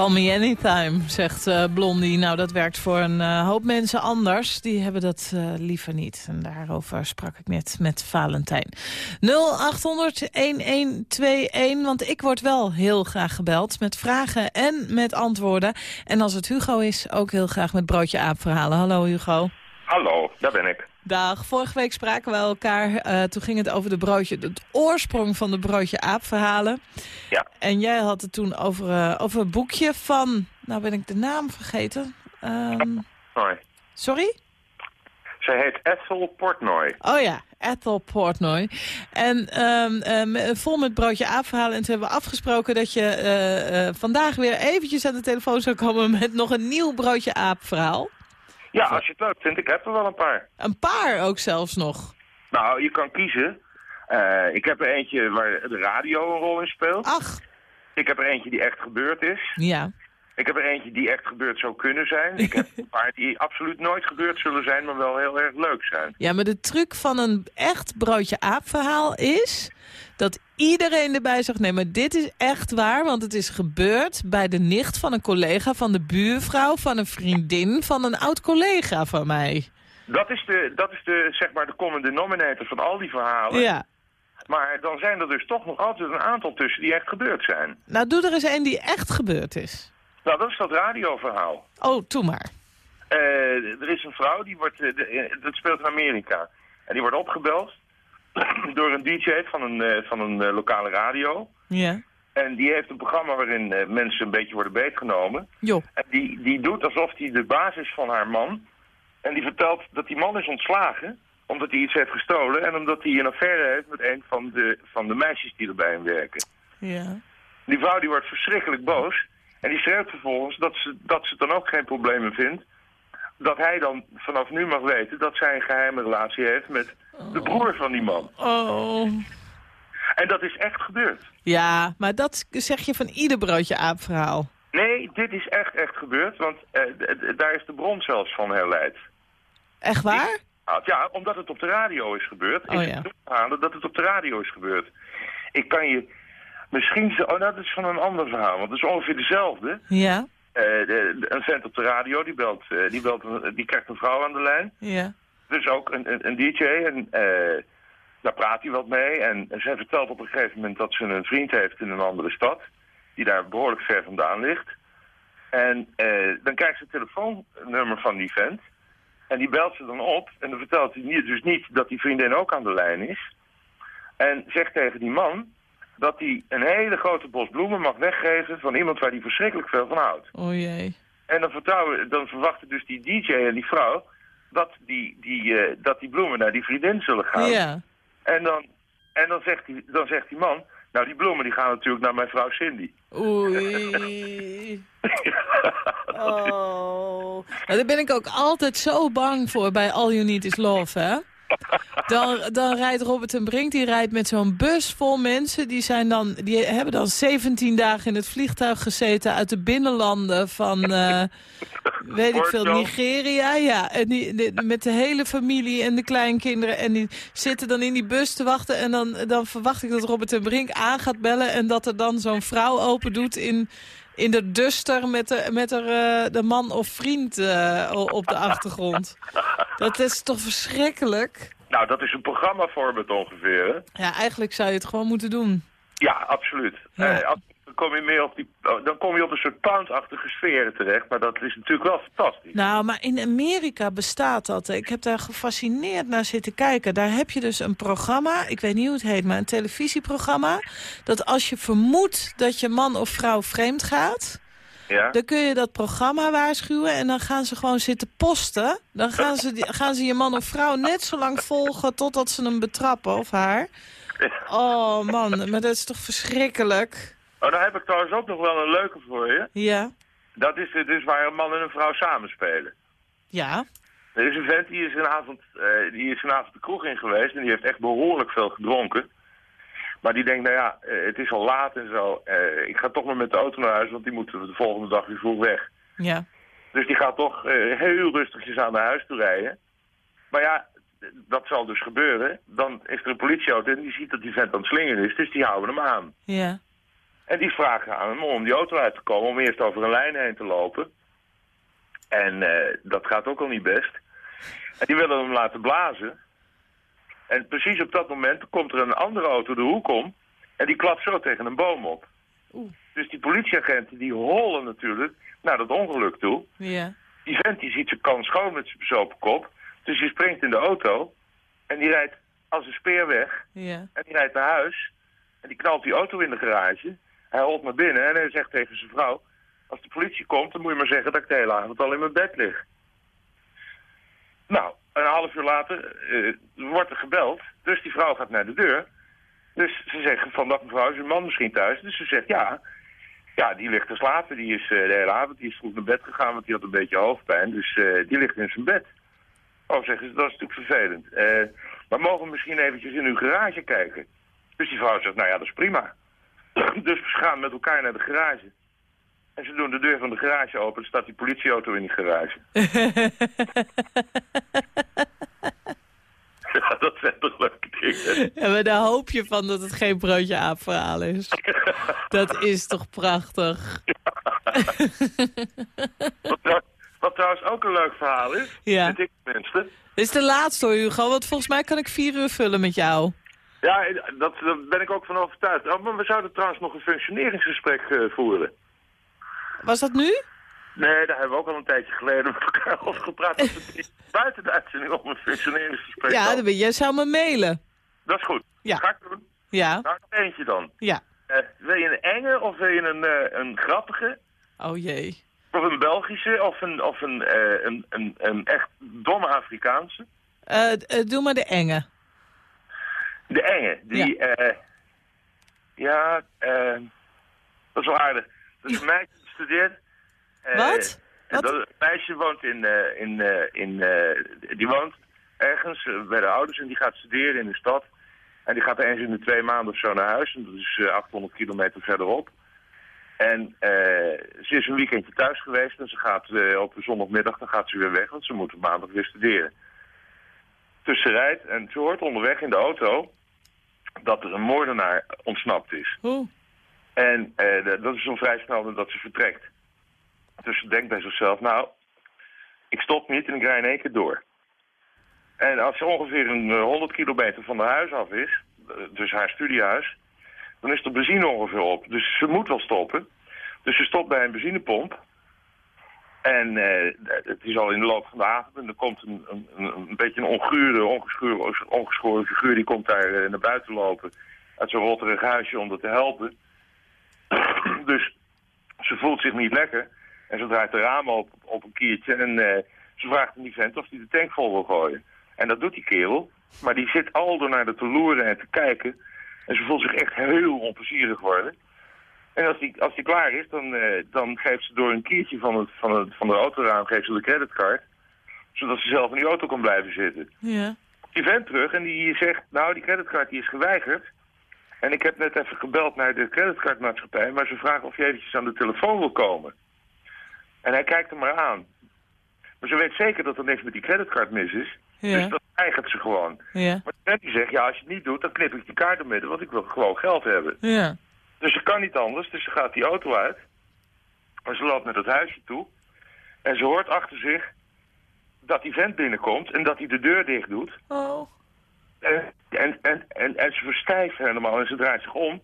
Call me anytime, zegt uh, Blondie. Nou, dat werkt voor een uh, hoop mensen anders. Die hebben dat uh, liever niet. En daarover sprak ik net met Valentijn. 0800-1121, want ik word wel heel graag gebeld... met vragen en met antwoorden. En als het Hugo is, ook heel graag met broodje aapverhalen. Hallo Hugo. Hallo, daar ben ik. Dag. Vorige week spraken we elkaar. Uh, toen ging het over de broodje, het oorsprong van de broodje aap verhalen. Ja. En jij had het toen over, uh, over een boekje van, nou ben ik de naam vergeten. Um, Portnoy. Sorry? Zij heet Ethel Portnoy. Oh ja, Ethel Portnoy. En um, um, vol met broodje aap verhalen. En toen hebben we afgesproken dat je uh, vandaag weer eventjes aan de telefoon zou komen met nog een nieuw broodje aap verhaal. Ja, als je het leuk vindt. Ik heb er wel een paar. Een paar ook zelfs nog? Nou, je kan kiezen. Uh, ik heb er eentje waar de radio een rol in speelt. Ach. Ik heb er eentje die echt gebeurd is. Ja. Ik heb er eentje die echt gebeurd zou kunnen zijn. Ik heb een (laughs) paar die absoluut nooit gebeurd zullen zijn, maar wel heel erg leuk zijn. Ja, maar de truc van een echt broodje aap verhaal is... dat iedereen erbij zegt, nee, maar dit is echt waar... want het is gebeurd bij de nicht van een collega, van de buurvrouw... van een vriendin, van een oud-collega van mij. Dat is, de, dat is de, zeg maar, de common denominator van al die verhalen. Ja. Maar dan zijn er dus toch nog altijd een aantal tussen die echt gebeurd zijn. Nou, doe er eens een die echt gebeurd is. Nou, dat is dat radioverhaal. Oh, doe maar. Uh, er is een vrouw, die wordt, uh, de, dat speelt in Amerika. En die wordt opgebeld (clears throat) door een DJ van een, van een lokale radio. Ja. En die heeft een programma waarin mensen een beetje worden beetgenomen. Jo. En die, die doet alsof hij de baas is van haar man. En die vertelt dat die man is ontslagen omdat hij iets heeft gestolen... en omdat hij een affaire heeft met een van de, van de meisjes die er bij hem werken. Ja. Die vrouw die wordt verschrikkelijk boos... En die schreeuwt vervolgens dat ze, dat ze dan ook geen problemen vindt. Dat hij dan vanaf nu mag weten dat zij een geheime relatie heeft met de broer van die man. Oh. En dat is echt gebeurd. Ja, maar dat zeg je van ieder broodje aapverhaal. Nee, dit is echt echt gebeurd, want uh, daar is de bron zelfs van herleid. Echt waar? Ja, omdat het op de radio is gebeurd. Oh, is ja. dat het op de radio is gebeurd. Ik kan je Misschien, oh dat is van een ander verhaal, want het is ongeveer dezelfde. Ja. Uh, de, de, een vent op de radio, die, belt, uh, die, belt, die krijgt een vrouw aan de lijn. Ja. Dus ook een, een, een DJ en uh, daar praat hij wat mee. En zij vertelt op een gegeven moment dat ze een vriend heeft in een andere stad. Die daar behoorlijk ver vandaan ligt. En dan krijgt ze het telefoonnummer van die vent. En die belt ze dan op. En dan vertelt hij niet, dus niet dat die vriendin ook aan de lijn is. En zegt tegen die man dat hij een hele grote bos bloemen mag weggeven van iemand waar hij verschrikkelijk veel van houdt. O jee. En dan, vertrouwen, dan verwachten dus die DJ en die vrouw dat die, die, uh, dat die bloemen naar die vriendin zullen gaan. Ja. En dan, en dan, zegt, die, dan zegt die man, nou die bloemen die gaan natuurlijk naar mijn vrouw Cindy. Oei. (laughs) oh. Nou, daar ben ik ook altijd zo bang voor bij All You Need Is Love, hè? Dan, dan rijdt Robert en Brink, die rijdt met zo'n bus vol mensen. Die, zijn dan, die hebben dan 17 dagen in het vliegtuig gezeten uit de binnenlanden van, uh, (laughs) weet ik veel, Nigeria. Ja, en die, die, met de hele familie en de kleinkinderen. En die zitten dan in die bus te wachten. En dan, dan verwacht ik dat Robert en Brink aan gaat bellen. En dat er dan zo'n vrouw open doet in in de duster met, de, met er, uh, de man of vriend uh, op de achtergrond. Dat is toch verschrikkelijk? Nou, dat is een programmaformat ongeveer, hè? Ja, eigenlijk zou je het gewoon moeten doen. Ja, absoluut. Ja. Eh, dan kom je meer op die, dan kom je op een soort poundachtige sfeer terecht, maar dat is natuurlijk wel fantastisch. Nou, maar in Amerika bestaat dat. Ik heb daar gefascineerd naar zitten kijken. Daar heb je dus een programma, ik weet niet hoe het heet, maar een televisieprogramma, dat als je vermoedt dat je man of vrouw vreemd gaat, Ja? dan kun je dat programma waarschuwen en dan gaan ze gewoon zitten posten. Dan gaan ze, die- gaan ze je man of vrouw net zo lang volgen totdat ze hem betrappen of haar. Oh man, maar dat is toch verschrikkelijk? Oh, dan heb ik trouwens ook nog wel een leuke voor je. Ja, Dat is dus waar een man en een vrouw samenspelen. ja, Er is een vent die is een avond, eh, die is een avond de kroeg in geweest en die heeft echt behoorlijk veel gedronken. Maar die denkt, nou ja, eh, het is al laat en zo. eh, ik ga toch maar met de auto naar huis, want die moeten de volgende dag weer vroeg weg. ja. Dus die gaat toch heel rustigjes aan naar huis toe rijden. Maar ja, dat zal dus gebeuren. Dan is er een politieauto en die ziet dat die vent aan het slingeren is, dus die houden hem aan. Ja, En die vragen aan hem om die auto uit te komen, om eerst over een lijn heen te lopen. En eh, dat gaat ook al niet best. En die willen hem laten blazen. En precies op dat moment komt er een andere auto de hoek om. En die klapt zo tegen een boom op. Dus die politieagenten die hollen natuurlijk naar dat ongeluk toe. Ja. Die vent die ziet zijn kans schoon met zijn bezopen kop. Dus die springt in de auto. En die rijdt als een speer weg. Ja. En die rijdt naar huis. En die knalt die auto in de garage. Hij holt naar binnen en hij zegt tegen zijn vrouw... Als de politie komt, dan moet je maar zeggen dat ik de hele avond al in mijn bed lig. Nou, een half uur later eh, wordt er gebeld. Dus die vrouw gaat naar de deur. Dus ze zegt van, dag mevrouw, is uw man misschien thuis? Dus ze zegt, ja. Ja, die ligt te slapen. Die is eh, de hele avond, die is vroeg naar bed gegaan, want die had een beetje hoofdpijn. Dus eh, die ligt in zijn bed. Oh, zeggen ze, dat is natuurlijk vervelend. Maar mogen we misschien eventjes in uw garage kijken? Dus die vrouw zegt, nou ja, dat is prima. (laughs) dus we gaan met elkaar naar de garage. En ze doen de deur van de garage open. Er staat die politieauto in die garage. (laughs) ja, dat zijn toch leuke dingen. Ja, maar daar hoop je van dat het geen broodje aap verhaal is. Dat is toch prachtig. (laughs) Wat, wat trouwens ook een leuk verhaal is. Ja. Vind ik tenminste. Dit is de laatste hoor, Hugo, want volgens mij kan ik vier uur vullen met jou. Ja, dat, daar ben ik ook van overtuigd. Oh, maar we zouden trouwens nog een functioneringsgesprek eh, voeren. Was dat nu? Nee, daar hebben we ook al een tijdje geleden met elkaar over gepraat. (laughs) Buiten de uitzending om een functioneringsgesprek Ja, dan ben, jij zou me mailen. Dat is goed. Ja. Ga ik doen. Ja, Nou, nog eentje dan. ja. Eh, wil je een enge of wil je een, eh, een grappige? Oh jee. Of een Belgische of een, of een, een, een, een echt domme Afrikaanse? Doe maar de enge. De enge, die, ja, ja eh, dat is wel aardig. Dat is een meisje die studeert. eh, Wat? Dat, meisje woont in, eh, in, eh, in eh, die woont ergens eh, bij de ouders en die gaat studeren in de stad. En die gaat er eens in de twee maanden of zo naar huis. En dat is eh, 800 kilometer verderop. En eh, ze is een weekendje thuis geweest en ze gaat eh, op de zondagmiddag dan gaat ze weer weg, want ze moet op maandag weer studeren. Dus ze rijdt en ze hoort onderweg in de auto dat er een moordenaar ontsnapt is. En eh, dat is zo vrij snel nadat ze vertrekt. Dus ze denkt bij zichzelf, nou, ik stop niet en ik rij in één keer door. En als ze ongeveer een eh, 100 kilometer van haar huis af is, eh, dus haar studiehuis, dan is de benzine ongeveer op. Dus ze moet wel stoppen. Dus ze stopt bij een benzinepomp. En eh, het is al in de loop van de avond en er komt een, een, een, beetje een ongure, ongeschoren, ongeschoren figuur, die komt daar eh, naar buiten lopen uit zo'n rotterig huisje om er te helpen. (clears throat) dus ze voelt zich niet lekker en ze draait de ramen op, op een kiertje en eh, ze vraagt aan die vent of hij de tank vol wil gooien. En dat doet die kerel, maar die zit al door naar de te loeren en te kijken en ze voelt zich echt heel onplezierig worden. En als die, als die klaar is, dan, eh, dan geeft ze door een kiertje van, het, van, het, van de autoraam geeft ze de creditcard. Zodat ze zelf in die auto kan blijven zitten. Ja. Die vent terug en die zegt, nou die creditcard die is geweigerd. En ik heb net even gebeld naar de creditcardmaatschappij, maar ze vragen of je eventjes aan de telefoon wil komen. En hij kijkt hem maar aan. Maar ze weet zeker dat er niks met die creditcard mis is. Ja. Dus dat weigert ze gewoon. Ja. Maar die zegt, ja als je het niet doet, dan knip ik die kaart midden, want ik wil gewoon geld hebben. Ja. Dus ze kan niet anders, dus ze gaat die auto uit. Maar ze loopt naar dat huisje toe. En ze hoort achter zich dat die vent binnenkomt en dat hij de deur dicht doet. Oh. En, en, en, en, en ze verstijft helemaal en ze draait zich om.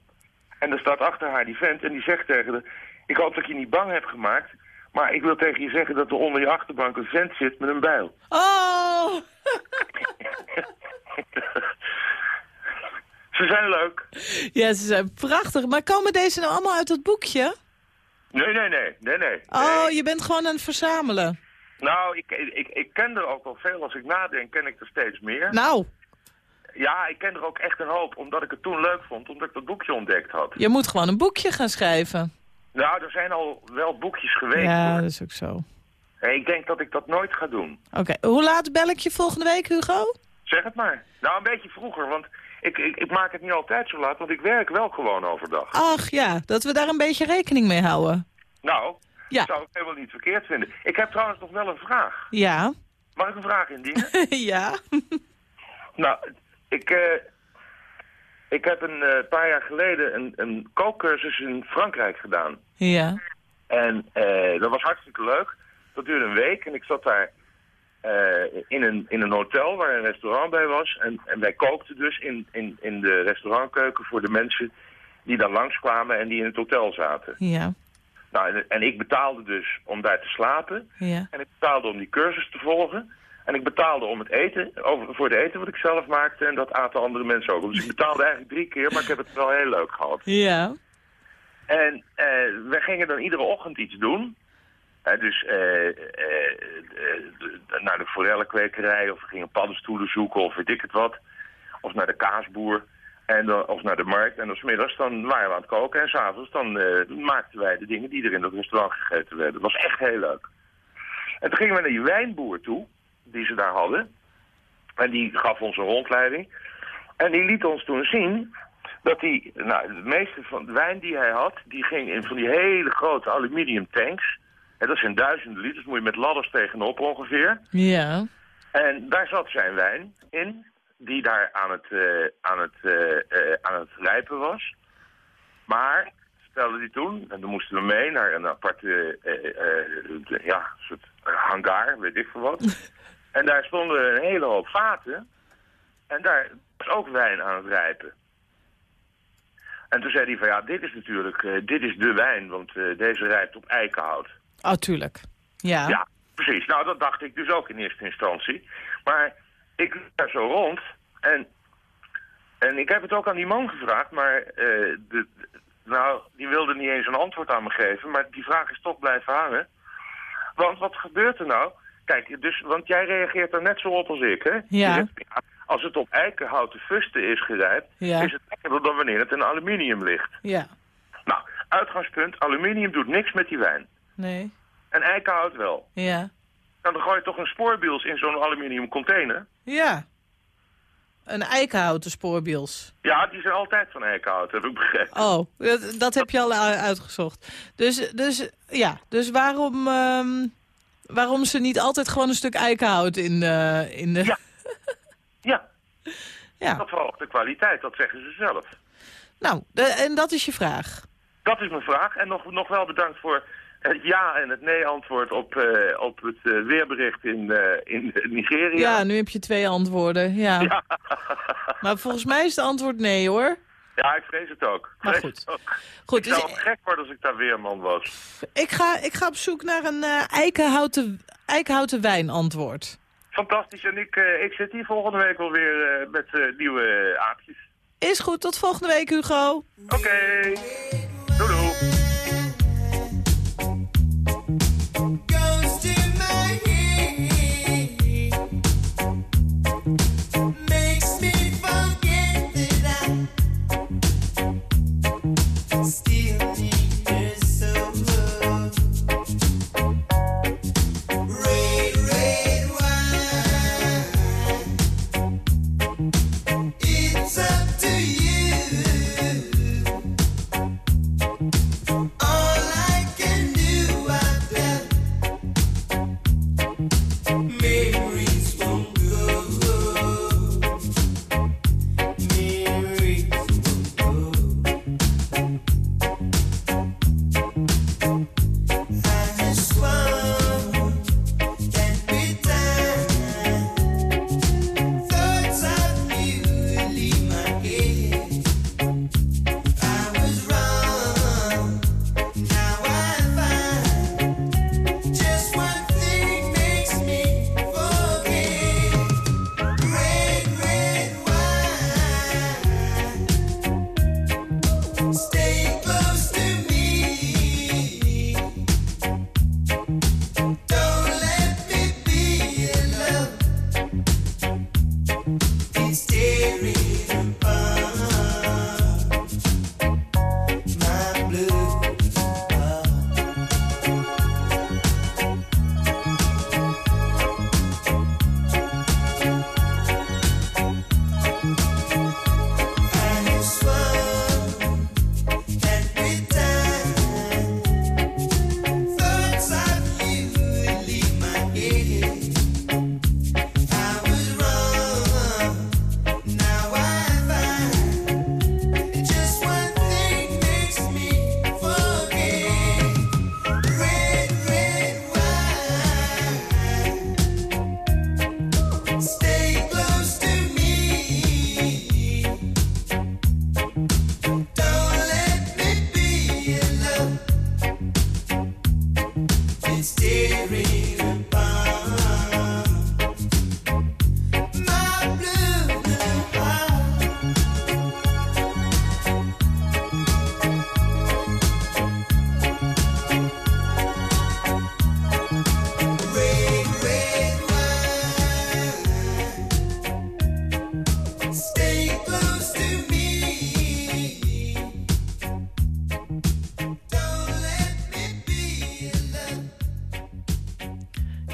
En er staat achter haar die vent en die zegt tegen haar... Ik hoop dat ik je niet bang heb gemaakt, maar ik wil tegen je zeggen dat er onder je achterbank een vent zit met een bijl. Oh. (laughs) (laughs) Ze zijn leuk. Ja, ze zijn prachtig. Maar komen deze nou allemaal uit dat boekje? Nee, nee, nee, nee, nee. Oh, je bent gewoon aan het verzamelen. Nou, ik, ik, ik ken er ook wel veel. Als ik nadenk, ken ik er steeds meer. Nou, Ja, ik ken er ook echt een hoop, omdat ik het toen leuk vond, omdat ik dat boekje ontdekt had. je moet gewoon een boekje gaan schrijven. Nou, er zijn al wel boekjes geweest. Ja, hoor. dat is ook zo. Ik denk dat ik dat nooit ga doen. Oké, hoe laat bel ik je volgende week, Hugo? Zeg het maar. Nou, een beetje vroeger, want ik, ik, ik maak het niet altijd zo laat, want ik werk wel gewoon overdag. Ach ja, dat we daar een beetje rekening mee houden. Nou, Ja. dat zou ik helemaal niet verkeerd vinden. Ik heb trouwens nog wel een vraag. Ja. Mag ik een vraag indienen? (laughs) ja. (laughs) nou, ik... eh, Ik heb een eh, paar jaar geleden een, een kookcursus in Frankrijk gedaan. Ja. En eh, dat was hartstikke leuk. Dat duurde een week en ik zat daar eh, in, een, in een hotel waar een restaurant bij was. En, en wij kookten dus in, in, in de restaurantkeuken voor de mensen die daar langskwamen en die in het hotel zaten. Ja. Nou, en, en ik betaalde dus om daar te slapen. Ja. En ik betaalde om die cursus te volgen. En ik betaalde om het eten, over, voor het eten wat ik zelf maakte. En dat aten andere mensen ook. Dus ik betaalde eigenlijk drie keer, maar ik heb het wel heel leuk gehad. Ja. En eh, we gingen dan iedere ochtend iets doen. Dus eh, eh, eh, naar de forellenkwekerij of we gingen paddenstoelen zoeken of weet ik het wat. Of naar de kaasboer en dan, of naar de markt. En dan 's middags dan waren we aan het koken en s'avonds dan eh, maakten wij de dingen die er in dat restaurant gegeten werden. Dat was echt heel leuk. En toen gingen we naar die wijnboer toe, die ze daar hadden. En die gaf ons een rondleiding. En die liet ons toen zien dat hij, nou, het meeste van de wijn die hij had, die ging in van die hele grote aluminium tanks. En dat zijn duizenden liters, moet je met ladders tegenop ongeveer. Ja. En daar zat zijn wijn in, die daar aan het, eh, aan het, eh, eh, aan het rijpen was. Maar, stelde hij toen, en dan moesten we mee naar een aparte, ja, soort hangar, weet ik veel wat. (laughs) en daar stonden een hele hoop vaten. En daar was ook wijn aan het rijpen. En toen zei hij van ja, dit is natuurlijk, dit is de wijn, want deze rijpt op eikenhout. Oh, tuurlijk. Ja. Ja, precies. Nou, dat dacht ik dus ook in eerste instantie. Maar ik liep daar zo rond en, en ik heb het ook aan die man gevraagd, maar eh, de, nou, die wilde niet eens een antwoord aan me geven, maar die vraag is toch blijven hangen. Want wat gebeurt er nou? Kijk, dus, want jij reageert er net zo op als ik, hè? Ja. Je zegt, ja, Als het op eikenhouten fusten is gerijpt, Ja. is het lekkerder dan wanneer het in aluminium ligt. Ja. Nou, uitgangspunt, aluminium doet niks met die wijn. Nee. En eikenhout wel. Ja. Nou, dan gooi je toch een spoorbiels in zo'n aluminium container? Ja. Een eikenhouten spoorbiels. Ja, die zijn altijd van eikenhout, heb ik begrepen. Oh, dat, dat heb je al uitgezocht. Dus, dus ja, dus waarom, ehm, waarom ze niet altijd gewoon een stuk eikenhout in, eh, in de... Ja. (laughs) Ja, Ja. dat verhoogt de kwaliteit, dat zeggen ze zelf. Nou, de- en dat is je vraag. Dat is mijn vraag. En nog, nog wel bedankt voor het ja en het nee antwoord op, eh, op het eh, weerbericht in, eh, in Nigeria. Ja, nu heb je twee antwoorden. Ja. (laughs) Ja. Maar volgens mij is het antwoord nee, hoor. Ja, ik vrees het ook. Ik Maar vrees goed. het ook. Goed, ik zou dus gek worden als ik daar weerman was. ik ga, ik ga op zoek naar een eh, eikenhouten, eikenhouten wijnantwoord. Fantastisch. En ik, eh, ik zit hier volgende week wel weer eh, met eh, nieuwe eh, aapjes. Is goed, tot volgende week, Hugo. Oké.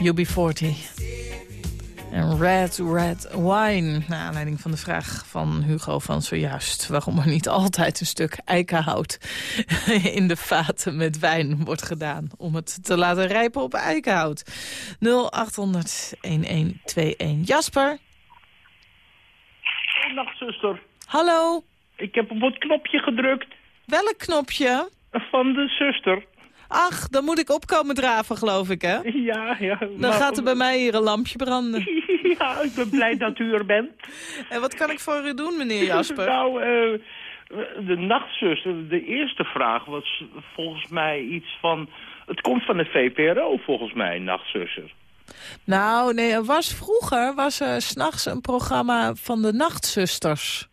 UB40. En Red Red Wine. Naar aanleiding van de vraag van Hugo van zojuist... waarom er niet altijd een stuk eikenhout (laughs) in de vaten met wijn wordt gedaan... om het te laten rijpen op eikenhout. 0800-1121. Jasper, Nachtzuster, hallo. ik heb op het knopje gedrukt Welk knopje? van de zuster. Ach, dan moet ik opkomen draven, geloof ik, hè? Ja, ja. Dan gaat er bij mij hier een lampje branden. (laughs) Ja, ik ben blij dat u er bent. En wat kan ik voor u doen, meneer Jasper? (laughs) Nou, eh, de nachtzuster, de eerste vraag was volgens mij iets van... Het komt van de VPRO, volgens mij, nachtzuster. Nou, nee, er was vroeger was er s'nachts een programma van de Nachtzusters.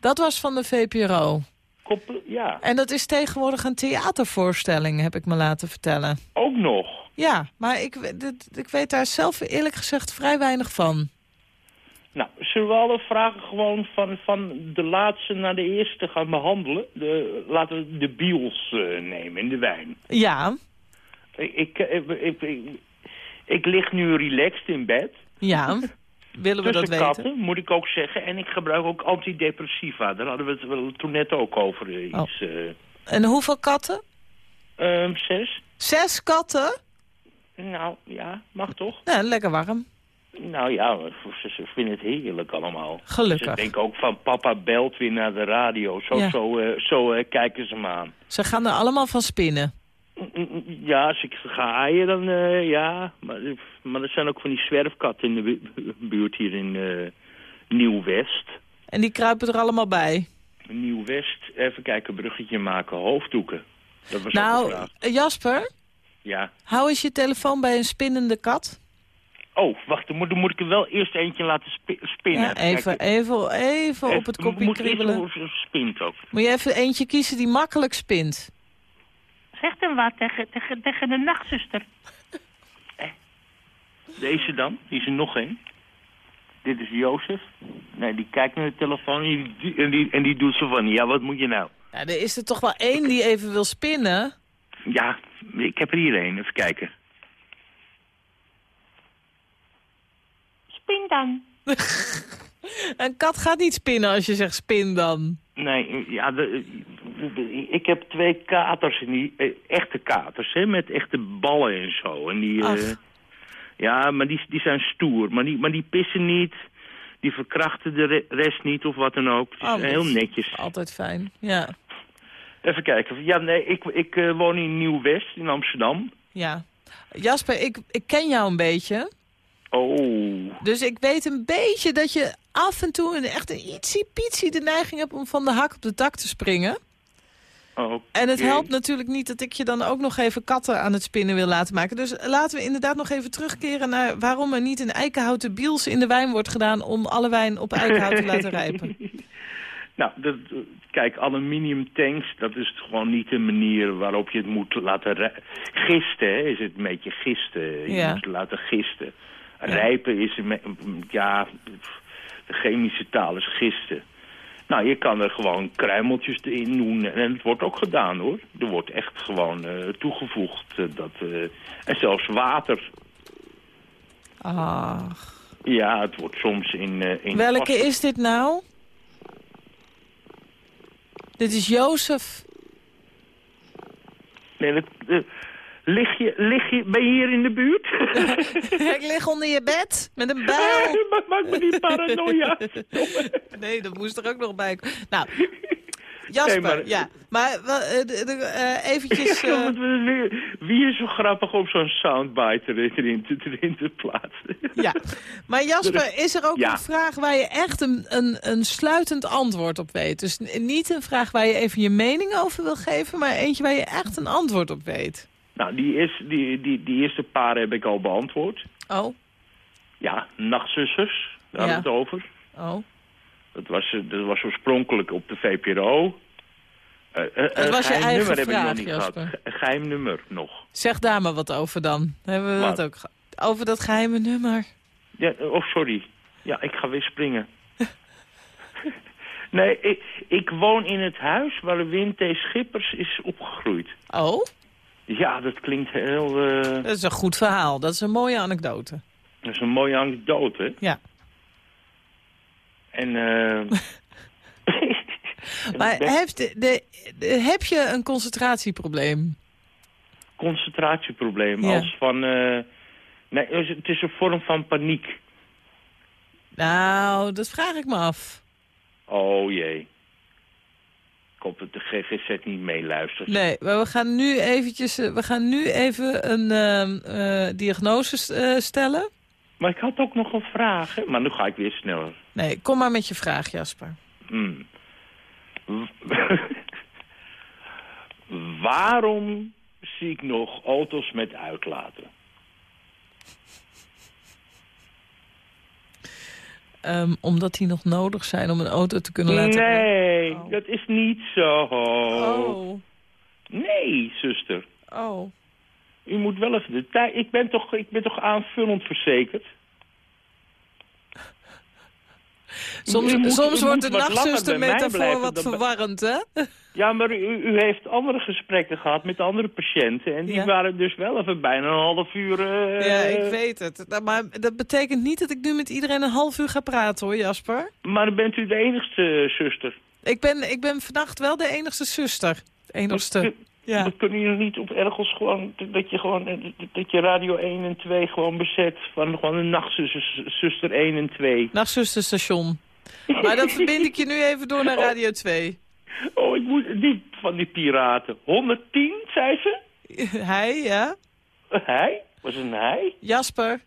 Dat was van de VPRO. Koppel, ja, En dat is tegenwoordig een theatervoorstelling, heb ik me laten vertellen. ook nog. Ja, maar ik, dit- ik weet daar zelf eerlijk gezegd vrij weinig van. Nou, zullen we alle vragen gewoon van, van de laatste naar de eerste gaan behandelen? De, laten we de biels eh, nemen in de wijn. Ja, Ik, ik, ik, ik, ik, ik lig nu relaxed in bed. ja. (laughs) Willen we dat weten? katten, moet ik ook zeggen. En ik gebruik ook antidepressiva. Daar hadden we het wel toen net ook over. eh, Oh. Iets, eh, En hoeveel katten? ehm, zes? Zes katten? Nou, ja, mag toch? Ja, lekker warm. Nou ja, ze, ze vinden het heerlijk allemaal. Gelukkig. Ze denken ook van papa belt weer naar de radio. Zo, Ja. zo, eh, zo kijken ze me aan. Ze gaan er allemaal van spinnen. Ja, als ik ga aaien, dan eh, ja. Maar, maar er zijn ook van die zwerfkatten in de bu- buurt hier in eh, Nieuw-West. En die kruipen er allemaal bij. Nieuw-West, even kijken, bruggetje maken, hoofddoeken. Dat was Nou, Jasper, Ja. hou eens je telefoon bij een spinnende kat. Oh, wacht, dan moet, dan moet ik er wel eerst eentje laten spi- spinnen. Ja, even, even, even op het kopje moet eerst kriebelen. ze spint ook. Moet je even eentje kiezen die makkelijk spint. Zeg dan wat tegen, tegen, tegen de nachtzuster. Deze dan, die is er nog één. Dit is Jozef. Nee, die kijkt naar de telefoon en die, die- en, die, en die doet zo van, ja, wat moet je nou? Ja, er is er toch wel één die even wil spinnen. Ja, ik heb er hier één, even kijken. Spin dan. (laughs) Een kat gaat niet spinnen als je zegt spin dan. Nee, ja, de, ik heb twee katers, en die, eh, echte katers, hè, met echte ballen en zo. En die, eh, ja, maar die, die zijn stoer, maar die, maar die pissen niet, die verkrachten de re- rest niet of wat dan ook. Oh, heel netjes. Altijd fijn, ja. Even kijken. Ja, nee, ik, ik eh, woon in Nieuw-West in Amsterdam. ja. Jasper, ik, ik ken jou een beetje. Oh, Dus ik weet een beetje dat je af en toe een echt een ietsie pietsie de neiging hebt om van de hak op de tak te springen. oké. En het helpt natuurlijk niet dat ik je dan ook nog even katten aan het spinnen wil laten maken. Dus laten we inderdaad nog even terugkeren naar waarom er niet een eikenhouten biels in de wijn wordt gedaan om alle wijn op eikenhout te laten rijpen. (laughs) Nou, dat, kijk, aluminium tanks, dat is gewoon niet de manier waarop je het moet laten gisten. Hè, is het een beetje gisten. Je Ja. moet laten gisten. Rijpen is, ja, de chemische taal is gisten. Nou, je kan er gewoon kruimeltjes in doen. En het wordt ook gedaan, hoor. Er wordt echt gewoon eh, toegevoegd. eh, dat, eh, en zelfs water. Ach. Ja, het wordt soms in... in Welke pasta- is dit nou? Dit is Jozef. Nee, dat, lig, je, lig je... Ben je hier in de buurt? (laughs) ik lig onder je bed met een bijl. Maak- Maak me niet paranoia. (laughs) Nee, dat moest er ook nog bij. Nou, (laughs) Jasper, Nee, maar- ja. Maar eventjes... Wie, wie is zo grappig om zo'n soundbite erin, te, erin te plaatsen? ja. Maar Jasper, is er ook Ja. een vraag waar je echt een, een, een sluitend antwoord op weet? Dus niet een vraag waar je even je mening over wil geven... maar eentje waar je echt een antwoord op weet. Nou, die, is, die, die, die eerste paar heb ik al beantwoord. Oh, Ja, Nachtzusters, daar Ja. hadden we het over. oh. Dat was, eh, dat was oorspronkelijk op de VPRO. Eh, eh, Dat een was je eigen nummer heb ik vraag, nog niet Jasper. gehad. Een geheim nummer nog. Zeg daar maar wat over dan. Hebben we Wat? dat ook gehad? Over dat geheime nummer. Ja, eh, oh, sorry. Ja, ik ga weer springen. (laughs) nee, ik, ik woon in het huis waar Wim T. Schippers is opgegroeid. Oh, Ja, dat klinkt heel... eh, dat is een goed verhaal. Dat is een mooie anekdote. dat is een mooie anekdote. Ja. En... eh (laughs) Maar ben- heeft de, de, de- heb je een concentratieprobleem? concentratieprobleem. Ja. Als van... eh, nee, het is een vorm van paniek. Nou, dat vraag ik me af. Oh jee. Dat de GGZ niet meeluistert. Nee, maar we gaan nu eventjes, eh, we gaan nu even een ehm, eh, diagnose eh, stellen. Maar ik had ook nog een vraag, hè? maar nu ga ik weer sneller. Nee, kom maar met je vraag, Jasper. Hmm. (laughs) Waarom zie ik nog auto's met uitlaten? Ehm, omdat die nog nodig zijn om een auto te kunnen laten... Nee, Oh. dat is niet zo. Oh, Nee, zuster. oh. U moet wel even de tijd... Ik ben toch, ik ben toch aanvullend verzekerd? Soms, U moet- soms u wordt de wat langer nachtzuster bij mij metafoor blijven wat verwarrend, hè? (laughs) Ja, maar u, u heeft andere gesprekken gehad met andere patiënten. En die Ja. waren dus wel even bijna een half uur... eh, Ja, ik weet het. Nou, Maar dat betekent niet dat ik nu met iedereen een half uur ga praten, hoor, Jasper. Maar bent u de enigste zuster. Ik ben, ik ben vannacht wel de enigste zuster. De enigste. Dat, Ja. dat kunnen jullie niet op ergens gewoon... Dat je gewoon... eh, Dat je radio 1 en 2 gewoon bezet. Van gewoon een nachtzuster zuster 1 en 2. Nachtzusterstation. Maar dan verbind ik je nu even door naar Radio 2. Oh, ik moet... Die van die piraten. 110, zei ze? Hij, ja? Hij? Was het een hij? Jasper.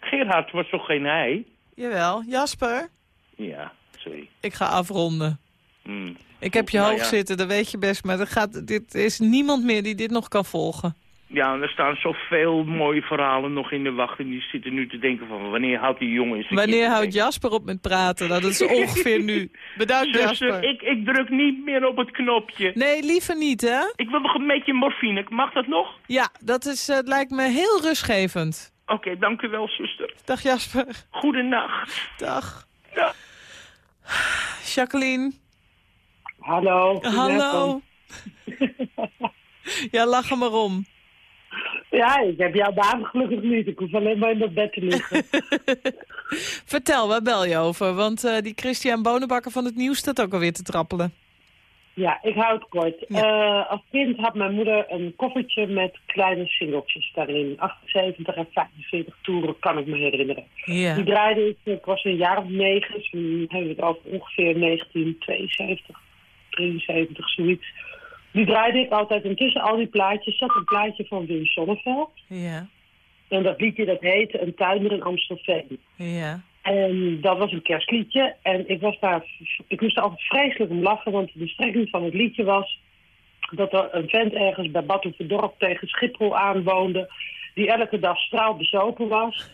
Gerhard was toch geen hij? Jawel, Jasper. Ja, sorry. Ik ga afronden. Hmm. Ik heb je Nou hoofd ja. zitten, dat weet je best. Maar er, gaat, dit is niemand meer die dit nog kan volgen. Ja, en er staan zoveel mooie verhalen nog in de wacht. En die zitten nu te denken van... Wanneer houdt die jongen eens een Wanneer houdt? Jasper op met praten? Nou, dat is (laughs) ongeveer nu. Bedankt, Zuster, Jasper. ik, ik druk niet meer op het knopje. Nee, liever niet, hè? Ik wil nog een beetje morfine. Mag dat nog? Ja, dat is, eh, het lijkt me heel rustgevend. Oké, dank u wel, zuster. Dag Jasper. Goedenacht. Dag. Ja. Jacqueline. Hallo. Hallo. (laughs) ja, lach er maar om. Ja, ik heb jouw baan gelukkig niet. Ik hoef alleen maar in dat bed te liggen. (laughs) Vertel, waar bel je over? Want eh, die Christian Bonenbakker van het nieuws staat ook alweer te trappelen. ja, ik hou het kort. Ja. Eh, als kind had mijn moeder een koffertje met kleine singeltjes daarin. 78 en 45 toeren, kan ik me herinneren. Ja. Die draaide ik, ik was een jaar of negen, dus dan hebben we het over ongeveer 1972, 73, zoiets. Die draaide ik altijd. En tussen al die plaatjes zat een plaatje van Wim Sonneveld. Ja. En dat liedje dat heette Een tuinder in Amstelveen. Ja. En dat was een kerstliedje. En ik, was daar, ik moest er altijd vreselijk om lachen, want de strekking van het liedje was dat er een vent ergens bij Batuverdorp tegen Schiphol aanwoonde, die elke dag straalbezopen was.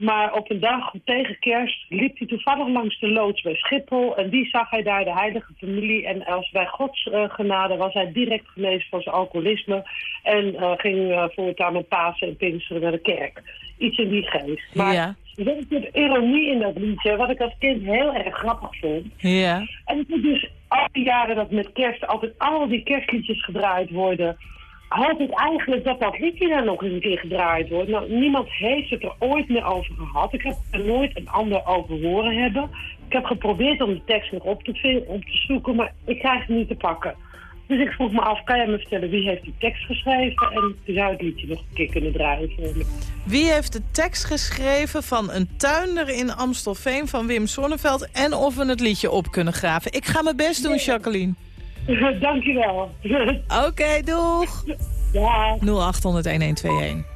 Maar op een dag tegen kerst liep hij toevallig langs de loods bij Schiphol en die zag hij daar de heilige familie. En als bij Gods eh, genade was hij direct genezen van zijn alcoholisme en eh, ging eh, voortaan met Pasen en Pinksteren naar de kerk. Iets in die geest. Maar Ja. Weet je, de ironie in dat liedje, wat ik als kind heel erg grappig vond. Ja. En ik dus al die jaren dat met kerst altijd al die kerstliedjes gedraaid worden. Hoop ik eigenlijk dat dat liedje dan nog eens een keer gedraaid wordt. Nou, niemand heeft het er ooit meer over gehad. Ik heb er nooit een ander over horen hebben. Ik heb geprobeerd om de tekst nog op te, vinden, op te zoeken, maar ik krijg het niet te pakken. Dus ik vroeg me af, kan jij me vertellen wie heeft die tekst geschreven? En toen zou het liedje nog een keer kunnen draaien voor me. Wie heeft de tekst geschreven van een tuinder in Amstelveen van Wim Sonneveld... en of we het liedje op kunnen graven? Ik ga mijn best doen, Jacqueline. (laughs) Dankjewel. Oké, doeg. ja. 0800-1121.